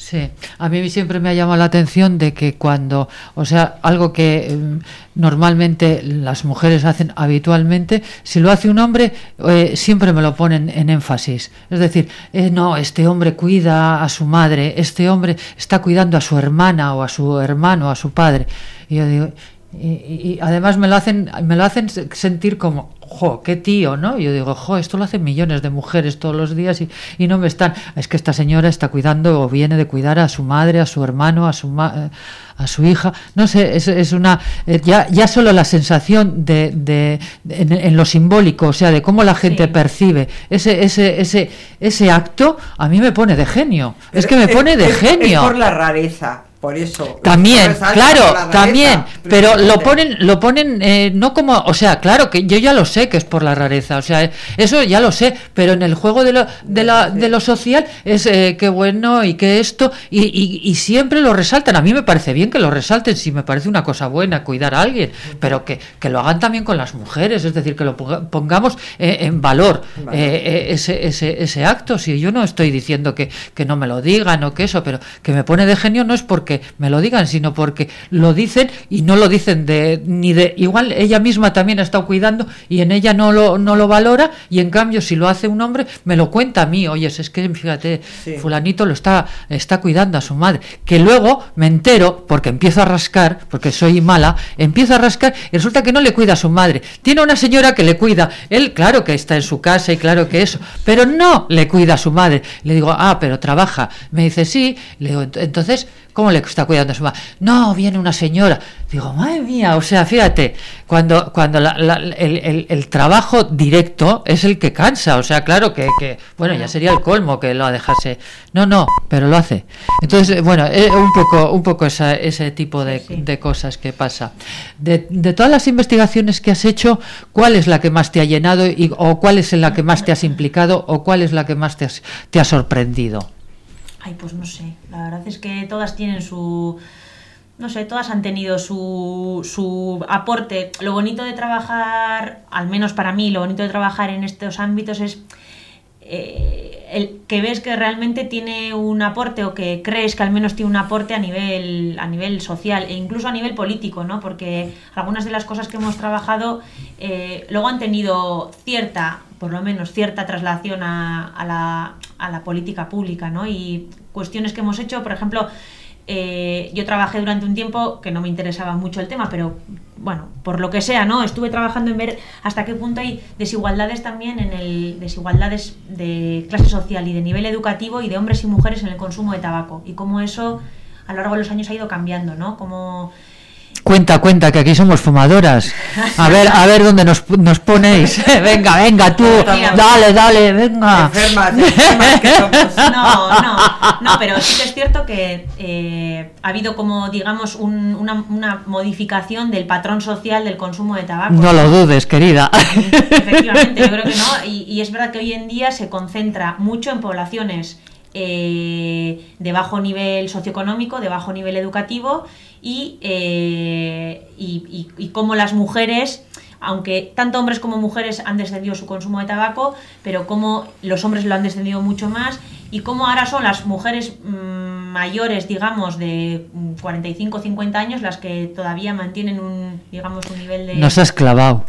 Sí, a mí siempre me ha llamado la atención de que cuando, o sea, algo que eh, normalmente las mujeres hacen habitualmente, si lo hace un hombre, eh, siempre me lo ponen en énfasis. Es decir, eh, no, este hombre cuida a su madre, este hombre está cuidando a su hermana o a su hermano, a su padre. Y yo digo, y, y- además me lo hacen, me lo hacen se- sentir como, jo, qué tío, ¿no? Yo digo, jo, esto lo hacen millones de mujeres todos los días y, y no me están. Es que esta señora está cuidando o viene de cuidar a su madre, a su hermano, a su ma- a su hija. No sé, es, es una. eh, ya, ya solo la sensación de, de- de- en, en lo simbólico, o sea, de cómo la gente Sí. percibe ese, ese, ese, ese acto, a mí me pone de genio. Es que me pone de es- genio. Es por la rareza, por eso. También, claro, rareza, también, pero lo ponen, lo ponen eh, no como, o sea, claro que yo ya lo sé que es por la rareza, o sea, eso ya lo sé, pero en el juego de lo, de la, de lo social es eh, qué bueno y que esto, y, y- y siempre lo resaltan. A mí me parece bien que lo resalten, si me parece una cosa buena cuidar a alguien, pero que, que lo hagan también con las mujeres, es decir, que lo ponga- pongamos eh, en valor Vale. eh, eh, ese, ese, ese acto. Si yo no estoy diciendo que, que no me lo digan o que eso, pero que me pone de genio no es porque me lo digan, sino porque lo dicen y no lo dicen de ni de igual ella misma también ha estado cuidando y en ella no lo, no lo valora y en cambio si lo hace un hombre me lo cuenta a mí, oye, es que fíjate, Sí. fulanito lo está, está cuidando a su madre, que luego me entero porque empiezo a rascar, porque soy mala, empiezo a rascar y resulta que no le cuida a su madre, tiene una señora que le cuida, él claro que está en su casa y claro que eso, pero no le cuida a su madre, le digo, ah, pero trabaja, me dice, sí, le digo, "Ent- entonces, ¿cómo le está cuidando a su madre? No, viene una señora, digo, madre mía, o sea, fíjate, cuando, cuando la- la- el, el- el trabajo directo es el que cansa, o sea, claro que, que, bueno, ya sería el colmo que lo dejase, no, no, pero lo hace. Entonces, eh, bueno, eh, un poco, un poco esa- ese tipo de, Sí, sí. de cosas que pasa. De, de todas las investigaciones que has hecho, ¿cuál es la que más te ha llenado y, o cuál es en la que más te has implicado o cuál es la que más te, has- te ha sorprendido? Ay, pues no sé. La verdad es que todas tienen su. No sé, todas han tenido su, su aporte. Lo bonito de trabajar, al menos para mí, lo bonito de trabajar en estos ámbitos es eh, el que ves que realmente tiene un aporte o que crees que al menos tiene un aporte a nivel, a nivel social e incluso a nivel político, ¿no? Porque algunas de las cosas que hemos trabajado eh, luego han tenido cierta, por lo menos cierta traslación a, a la, a la política pública, ¿no? Y cuestiones que hemos hecho, por ejemplo, eh, yo trabajé durante un tiempo que no me interesaba mucho el tema, pero bueno, por lo que sea, ¿no? Estuve trabajando en ver hasta qué punto hay desigualdades también en el desigualdades de clase social y de nivel educativo y de hombres y mujeres en el consumo de tabaco y cómo eso a lo largo de los años ha ido cambiando, ¿no? Como Cuenta, cuenta, que aquí somos fumadoras. A ver, a ver dónde nos, nos ponéis. venga, venga, tú, dale, dale, venga. Enfermas, enfermas que somos. No, no, no, pero sí que es cierto que eh, ha habido como, digamos, un- una, una modificación del patrón social del consumo de tabaco. No lo dudes, querida. Efectivamente, yo creo que no. Y, y es verdad que hoy en día se concentra mucho en poblaciones eh, de bajo nivel socioeconómico, de bajo nivel educativo y, eh, y, y- y cómo las mujeres, aunque tanto hombres como mujeres han descendido su consumo de tabaco, pero cómo los hombres lo han descendido mucho más y cómo ahora son las mujeres mm, mayores, digamos, de mm, 45 50 años las que todavía mantienen un, digamos, un nivel de... Nos has clavado.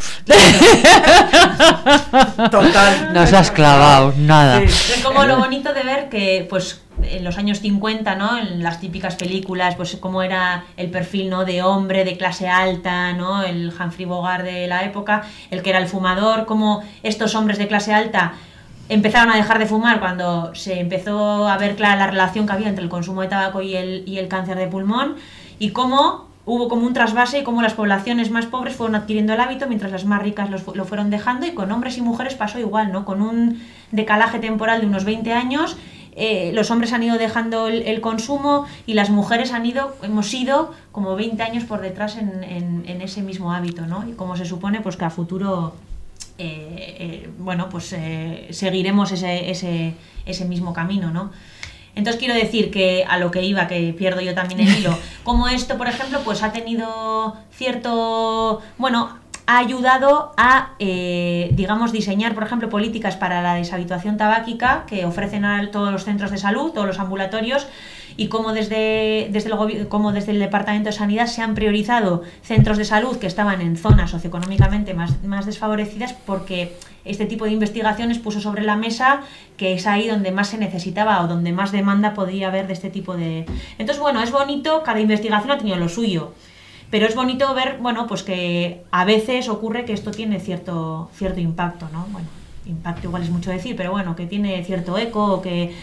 Total. Nos has clavado, nada. Sí. Es como lo bonito de ver que, pues, en los años 50, ¿no? En las típicas películas, pues, cómo era el perfil, ¿no? De hombre, de clase alta, ¿no? El Humphrey Bogart de la época, el que era el fumador, cómo estos hombres de clase alta empezaron a dejar de fumar cuando se empezó a ver clara la relación que había entre el consumo de tabaco y el, y el cáncer de pulmón, y cómo hubo como un trasvase y cómo las poblaciones más pobres fueron adquiriendo el hábito mientras las más ricas los lo fueron dejando y con hombres y mujeres pasó igual, ¿no? Con un decalaje temporal de unos 20 años, eh, los hombres han ido dejando el, el consumo y las mujeres han ido, hemos ido como 20 años por detrás en, en- en ese mismo hábito, ¿no? Y como se supone, pues que a futuro, eh, eh, bueno, pues seguiremos ese, ese, ese mismo camino, ¿no? Entonces quiero decir que a lo que iba, que pierdo yo también el hilo, como esto, por ejemplo, pues ha tenido cierto, bueno, ha ayudado a, eh, digamos, diseñar, por ejemplo, políticas para la deshabituación tabáquica que ofrecen a todos los centros de salud, todos los ambulatorios, y cómo desde, desde, el, desde el Departamento de Sanidad se han priorizado centros de salud que estaban en zonas socioeconómicamente más, más desfavorecidas porque este tipo de investigaciones puso sobre la mesa que es ahí donde más se necesitaba o donde más demanda podía haber de este tipo de... Entonces, bueno, es bonito, cada investigación ha tenido lo suyo. Pero es bonito ver, bueno, pues que a veces ocurre que esto tiene cierto, cierto impacto, ¿no? Bueno, impacto igual es mucho decir, pero bueno, que tiene cierto eco o que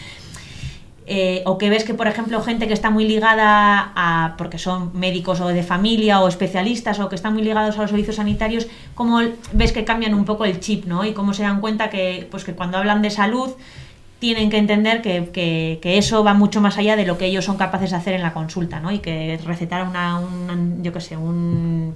eh, o que ves que, por ejemplo, gente que está muy ligada a, porque son médicos o de familia o especialistas o que están muy ligados a los servicios sanitarios, como ves que cambian un poco el chip, ¿no? Y cómo se dan cuenta que, pues que cuando hablan de salud tienen que entender que, que- que eso va mucho más allá de lo que ellos son capaces de hacer en la consulta, ¿no? Y que recetar una, un, yo qué sé, un,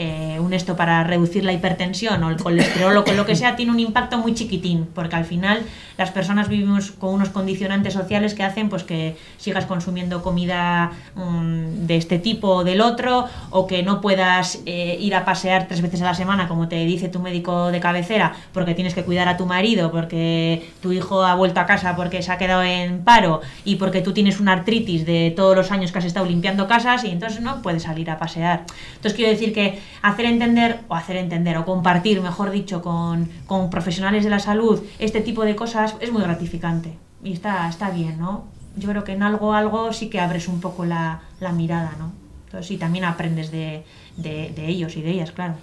eh, un esto para reducir la hipertensión o el colesterol o con lo que sea tiene un impacto muy chiquitín, porque al final las personas vivimos con unos condicionantes sociales que hacen pues que sigas consumiendo comida mm, de este tipo o del otro, o que no puedas eh, ir a pasear tres veces a la semana, como te dice tu médico de cabecera, porque tienes que cuidar a tu marido, porque tu hijo ha vuelto a casa porque se ha quedado en paro y porque tú tienes una artritis de todos los años que has estado limpiando casas y entonces no puedes salir a pasear. Entonces quiero decir que hacer entender, o hacer entender, o compartir, mejor dicho, con, con profesionales de la salud este tipo de cosas es muy gratificante y está, está bien, ¿no? Yo creo que en algo, algo sí que abres un poco la, la mirada, ¿no? Entonces sí, también aprendes de, de, ellos y de ellas, claro.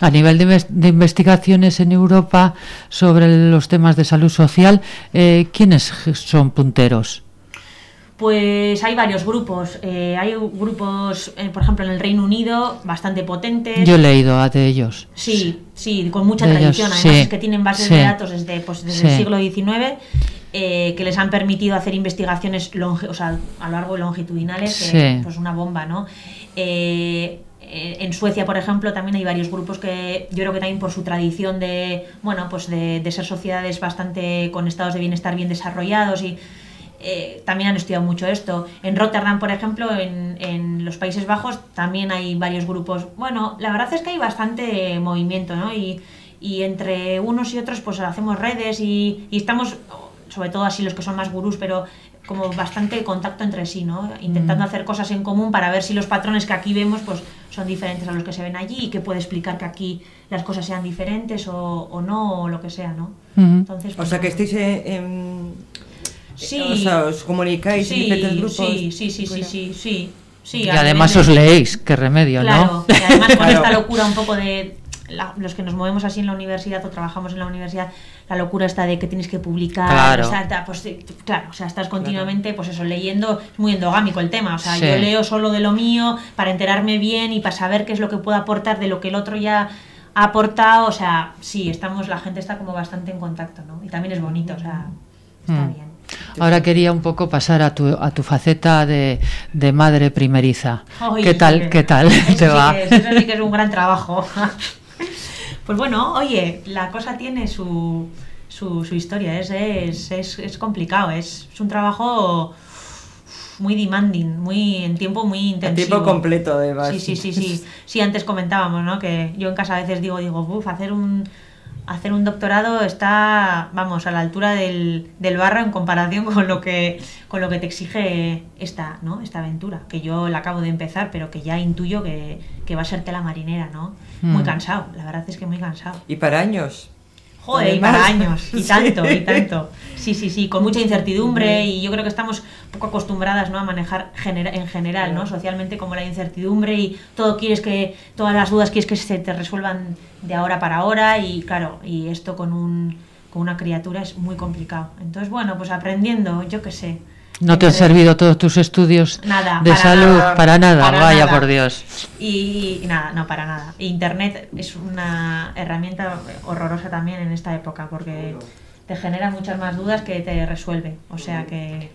A nivel de, de investigaciones en Europa sobre los temas de salud social, eh, ¿quiénes son punteros? Pues hay varios grupos. eh, hay grupos, eh, por ejemplo, en el Reino Unido, bastante potentes. Yo he leído a de ellos. Sí, sí, con mucha De ellos, tradición. Además sí, es que tienen bases sí. de datos desde, pues, desde el siglo XIX eh, que les han permitido hacer investigaciones longe- o sea, a lo largo y longitudinales, que pues una bomba, ¿no? Eh, eh, en Suecia, por ejemplo, también hay varios grupos que yo creo que también por su tradición de, bueno, pues de, de ser sociedades bastante con estados de bienestar bien desarrollados y eh, también han estudiado mucho esto. En Rotterdam, por ejemplo, en, en los Países Bajos, también hay varios grupos. Bueno, la verdad es que hay bastante movimiento, ¿no? Y, y entre unos y otros, pues hacemos redes y, y estamos, sobre todo así los que son más gurús, pero como bastante contacto entre sí, ¿no? Intentando hacer cosas en común para ver si los patrones que aquí vemos, pues son diferentes a los que se ven allí y que puede explicar que aquí las cosas sean diferentes o, o no, o lo que sea, ¿no? Ujú. Entonces, O pues, sea que bueno. estéis en... en- Sí. O sea, os comunicáis en Sí, diferentes grupos. Sí, sí, sí, sí, Bueno. sí, sí. sí, y además os leéis, qué remedio, Claro, ¿no? y además con Claro. esta locura un poco de, la- los que nos movemos así en la universidad o trabajamos en la universidad, la locura está de que tienes que publicar, Claro. o sea, pues, eh, claro, o sea, estás continuamente, pues eso, leyendo, es muy endogámico el tema, o sea, Sí. yo leo solo de lo mío para enterarme bien y para saber qué es lo que puedo aportar de lo que el otro ya ha aportado, o sea, sí, estamos, la gente está como bastante en contacto, ¿no? Y también es bonito, o sea, está Mm. bien. Ahora quería un poco pasar a tu, a tu faceta de, de madre primeriza. ¿Qué tal, sí qué tal eso te sí va? que es- eso sí que es un gran trabajo. pues bueno, oye, la cosa tiene su, su, su historia, es, es, es, es complicado, es, es un trabajo muy demanding, muy en tiempo muy intensivo. tiempo completo, además. Sí, sí, sí, sí. Sí, antes comentábamos, ¿no? Que yo en casa a veces digo, digo, uff, hacer un hacer un doctorado está, vamos, a la altura del, del barro en comparación con lo que con lo que te exige esta, ¿no? Esta aventura, que yo la acabo de empezar, pero que ya intuyo que, que va a ser tela marinera, ¿no? Muy Mm. cansado, la verdad es que muy cansado. Y para años. Joder, y para años, y Sí. tanto, y tanto. Sí, sí, sí, con mucha incertidumbre y yo creo que estamos poco acostumbradas ¿no? a manejar genera- en general, ¿no? Socialmente como la incertidumbre y todo quieres que, todas las dudas quieres que se te resuelvan de ahora para ahora y claro, y esto con un con una criatura es muy complicado. Entonces, bueno, pues aprendiendo, yo qué sé. ¿No te han servido todos tus estudios Nada, de para salud? nada. para nada, Para vaya nada. por Dios. Y, y nada, no, para nada. Internet es una herramienta horrorosa también en esta época porque te genera muchas más dudas que te resuelve. O sea que...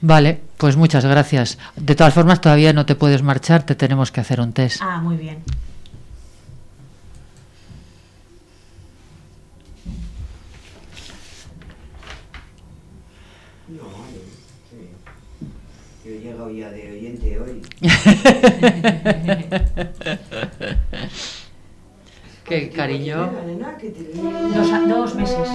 Vale, pues muchas gracias. De todas formas, todavía no te puedes marchar, te tenemos que hacer un test. Ah, muy bien. No, yo, sí. Yo he llegado ya de oyente hoy. Qué cariño. Dos, dos meses.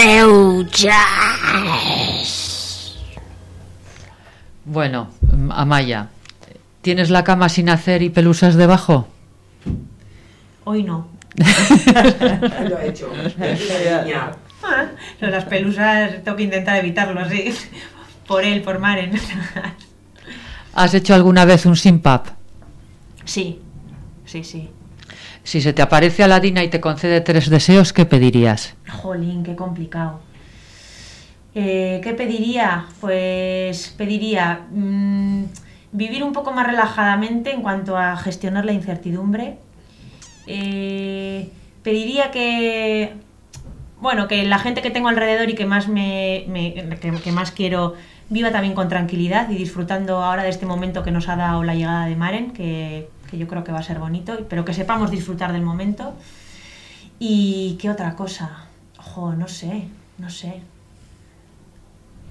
Las feuchas. Bueno, mm, Amaya, ¿tienes la cama sin hacer y pelusas debajo? Hoy no. Lo he hecho. Niña. Ah, las pelusas tengo que intentar evitarlo así. Por él, por Maren. ¿Has hecho alguna vez un simpap? Sí, sí, sí. Si se te aparece Aladina y te concede tres deseos, ¿qué pedirías? Jolín, qué complicado. Eh, ¿Qué pediría? Pues pediría mm, vivir un poco más relajadamente en cuanto a gestionar la incertidumbre. Eh, pediría que, bueno, que la gente que tengo alrededor y que más me, que más quiero viva también con tranquilidad y disfrutando ahora de este momento que nos ha dado la llegada de Maren, que, que yo creo que va a ser bonito, pero que sepamos disfrutar del momento. ¿Y qué otra cosa? Ojo, no sé, no sé.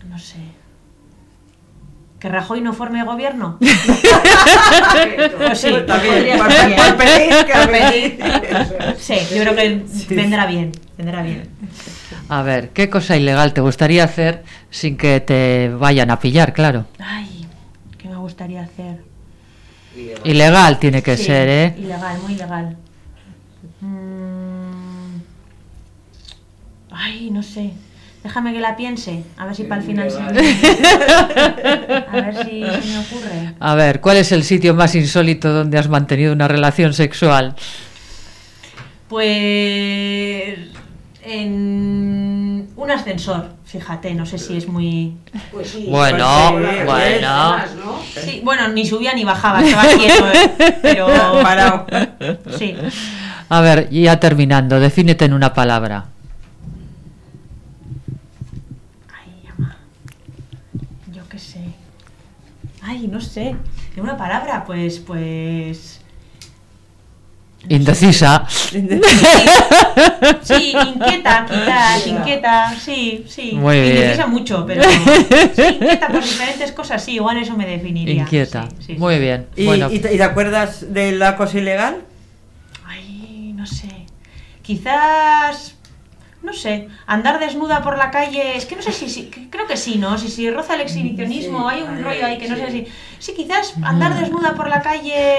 No sé. ¿Que Rajoy no forme gobierno? pues sí, también. Sí, yo creo que vendrá bien, vendrá bien. A ver, ¿qué cosa ilegal te gustaría hacer sin que te vayan a pillar, claro? Ay, ¿qué me gustaría hacer? Ilegal tiene que Sí, ser, ¿eh? Ilegal, muy ilegal. Mm. Ay, no sé. Déjame que la piense, a ver si para el final se me... A ver si se me ocurre. A ver, ¿cuál es el sitio más insólito donde has mantenido una relación sexual? Pues en un ascensor, fíjate, no sé si es muy... Pues sí. Bueno, Pues sí, bueno. Más, ¿no? Sí, bueno, ni subía ni bajaba, estaba quieto, ¿eh? pero... Parado. Sí. A ver, ya terminando, defínete en una palabra. Ay, ama. Yo qué sé. Ay, no sé. ¿En una palabra? Pues, pues... Indecisa. Sí, inquieta, quizás, inquieta, sí, sí. Muy bien. Indecisa mucho, pero sí, inquieta por diferentes cosas, sí, igual eso me definiría. Inquieta. Sí, sí, sí. Muy bien. ¿Y, bueno, y te, y te acuerdas de la cosa ilegal? Ay, no sé. Quizás no sé, andar desnuda por la calle, es que no sé si, si creo que sí, ¿no? Si, si roza el exhibicionismo, hay un rollo ahí que no sé si, sí, quizás andar desnuda por la calle,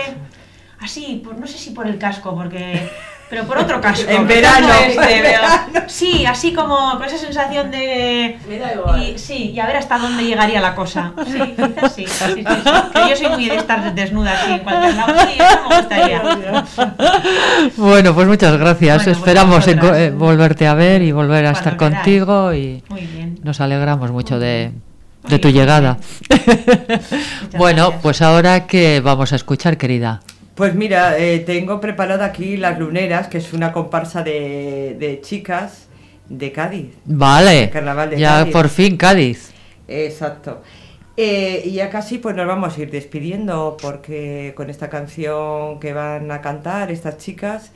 así, por, no sé si por el casco, porque, pero por otro casco. En verano. este, En verano. sí, así como con esa sensación de, y, sí, y a ver hasta dónde llegaría la cosa. Sí, quizás sí, sí, sí, sí. Que yo soy muy de estar desnuda así en cualquier lado, sí, eso me gustaría. Bueno, pues muchas gracias. Bueno, pues Esperamos en- eh, volverte a ver y volver a Cuando estar queráis. contigo y Muy bien. nos alegramos mucho de, de tu llegada. bueno, gracias. pues ahora que vamos a escuchar, querida. Pues mira, eh, tengo preparada aquí Las Luneras, que es una comparsa de, de chicas de Cádiz. Vale, carnaval de ya Cádiz. por fin Cádiz. Exacto. Eh, y ya casi pues nos vamos a ir despidiendo porque con esta canción que van a cantar estas chicas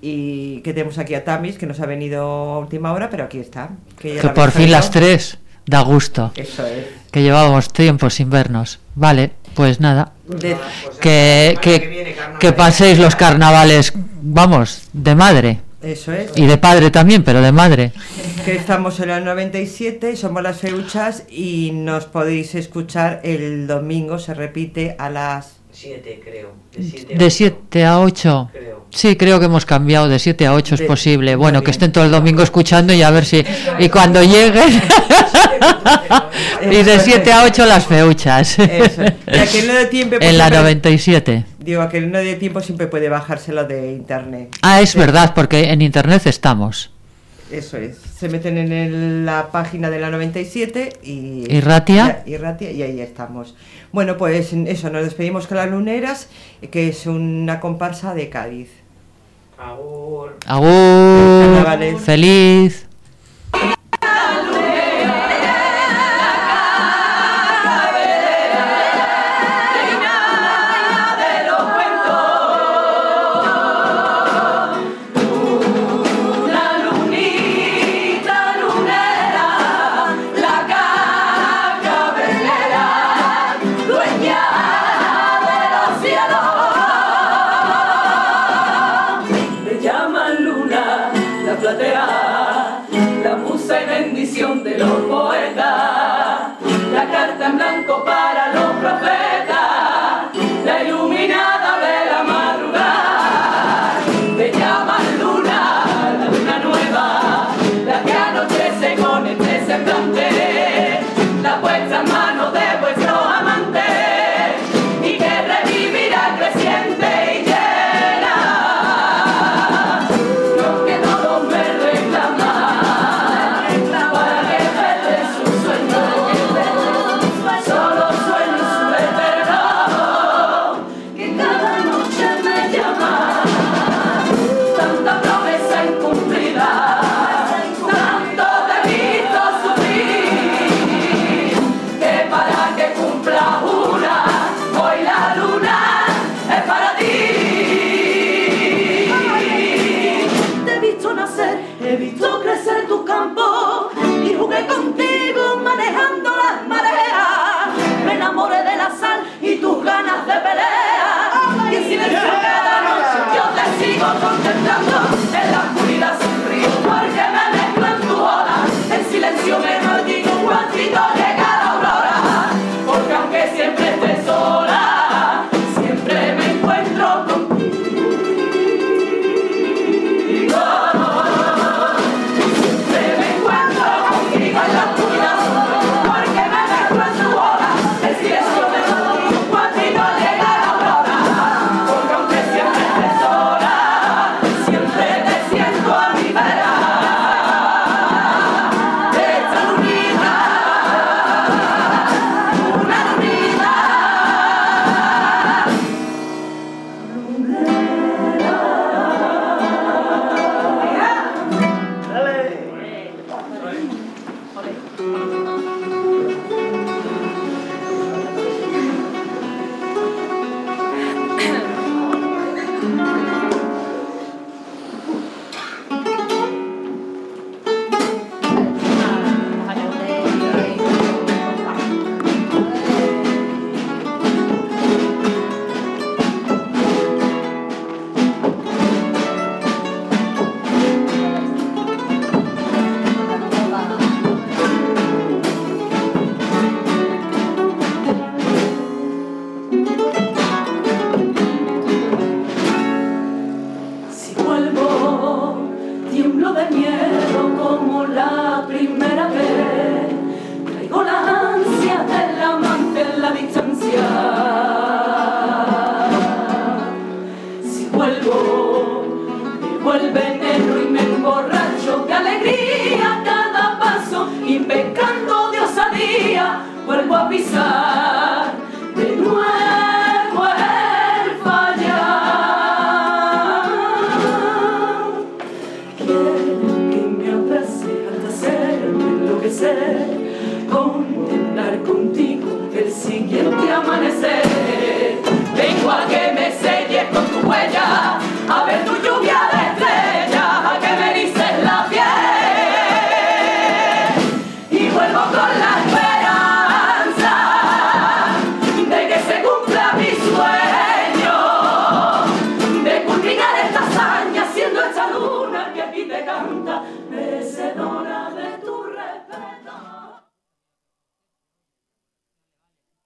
y que tenemos aquí a Tamis que nos ha venido a última hora, pero aquí está. Que, Que por fin las tres, da gusto. Eso es. Que llevábamos tiempo sin vernos. Vale, pues nada. De- Que, que, que paséis los carnavales, vamos, de madre. eso es. Y de padre también, pero de madre. Que estamos en el 97, somos las feuchas y nos podéis escuchar el domingo, se repite a las... Siete, creo. De siete a De ocho. 7 a 8. Creo. Sí, creo que hemos cambiado. De 7 a 8 es posible. Bueno, que estén todo el domingo escuchando y a ver si. Y cuando lleguen. y de 7 a 8 las feuchas. Eso. Y no dé tiempo, pues en la siempre- 97. Digo, a quien no dé tiempo siempre puede bajárselo de internet. Ah, es Sí. verdad, porque en internet estamos. Eso es. Se meten en el- la página de la 97 y... ¿Y Ratia? Y, Ratia, y ahí estamos. Bueno, pues eso, nos despedimos con las luneras, que es una comparsa de Cádiz. Agur. Agur. Feliz.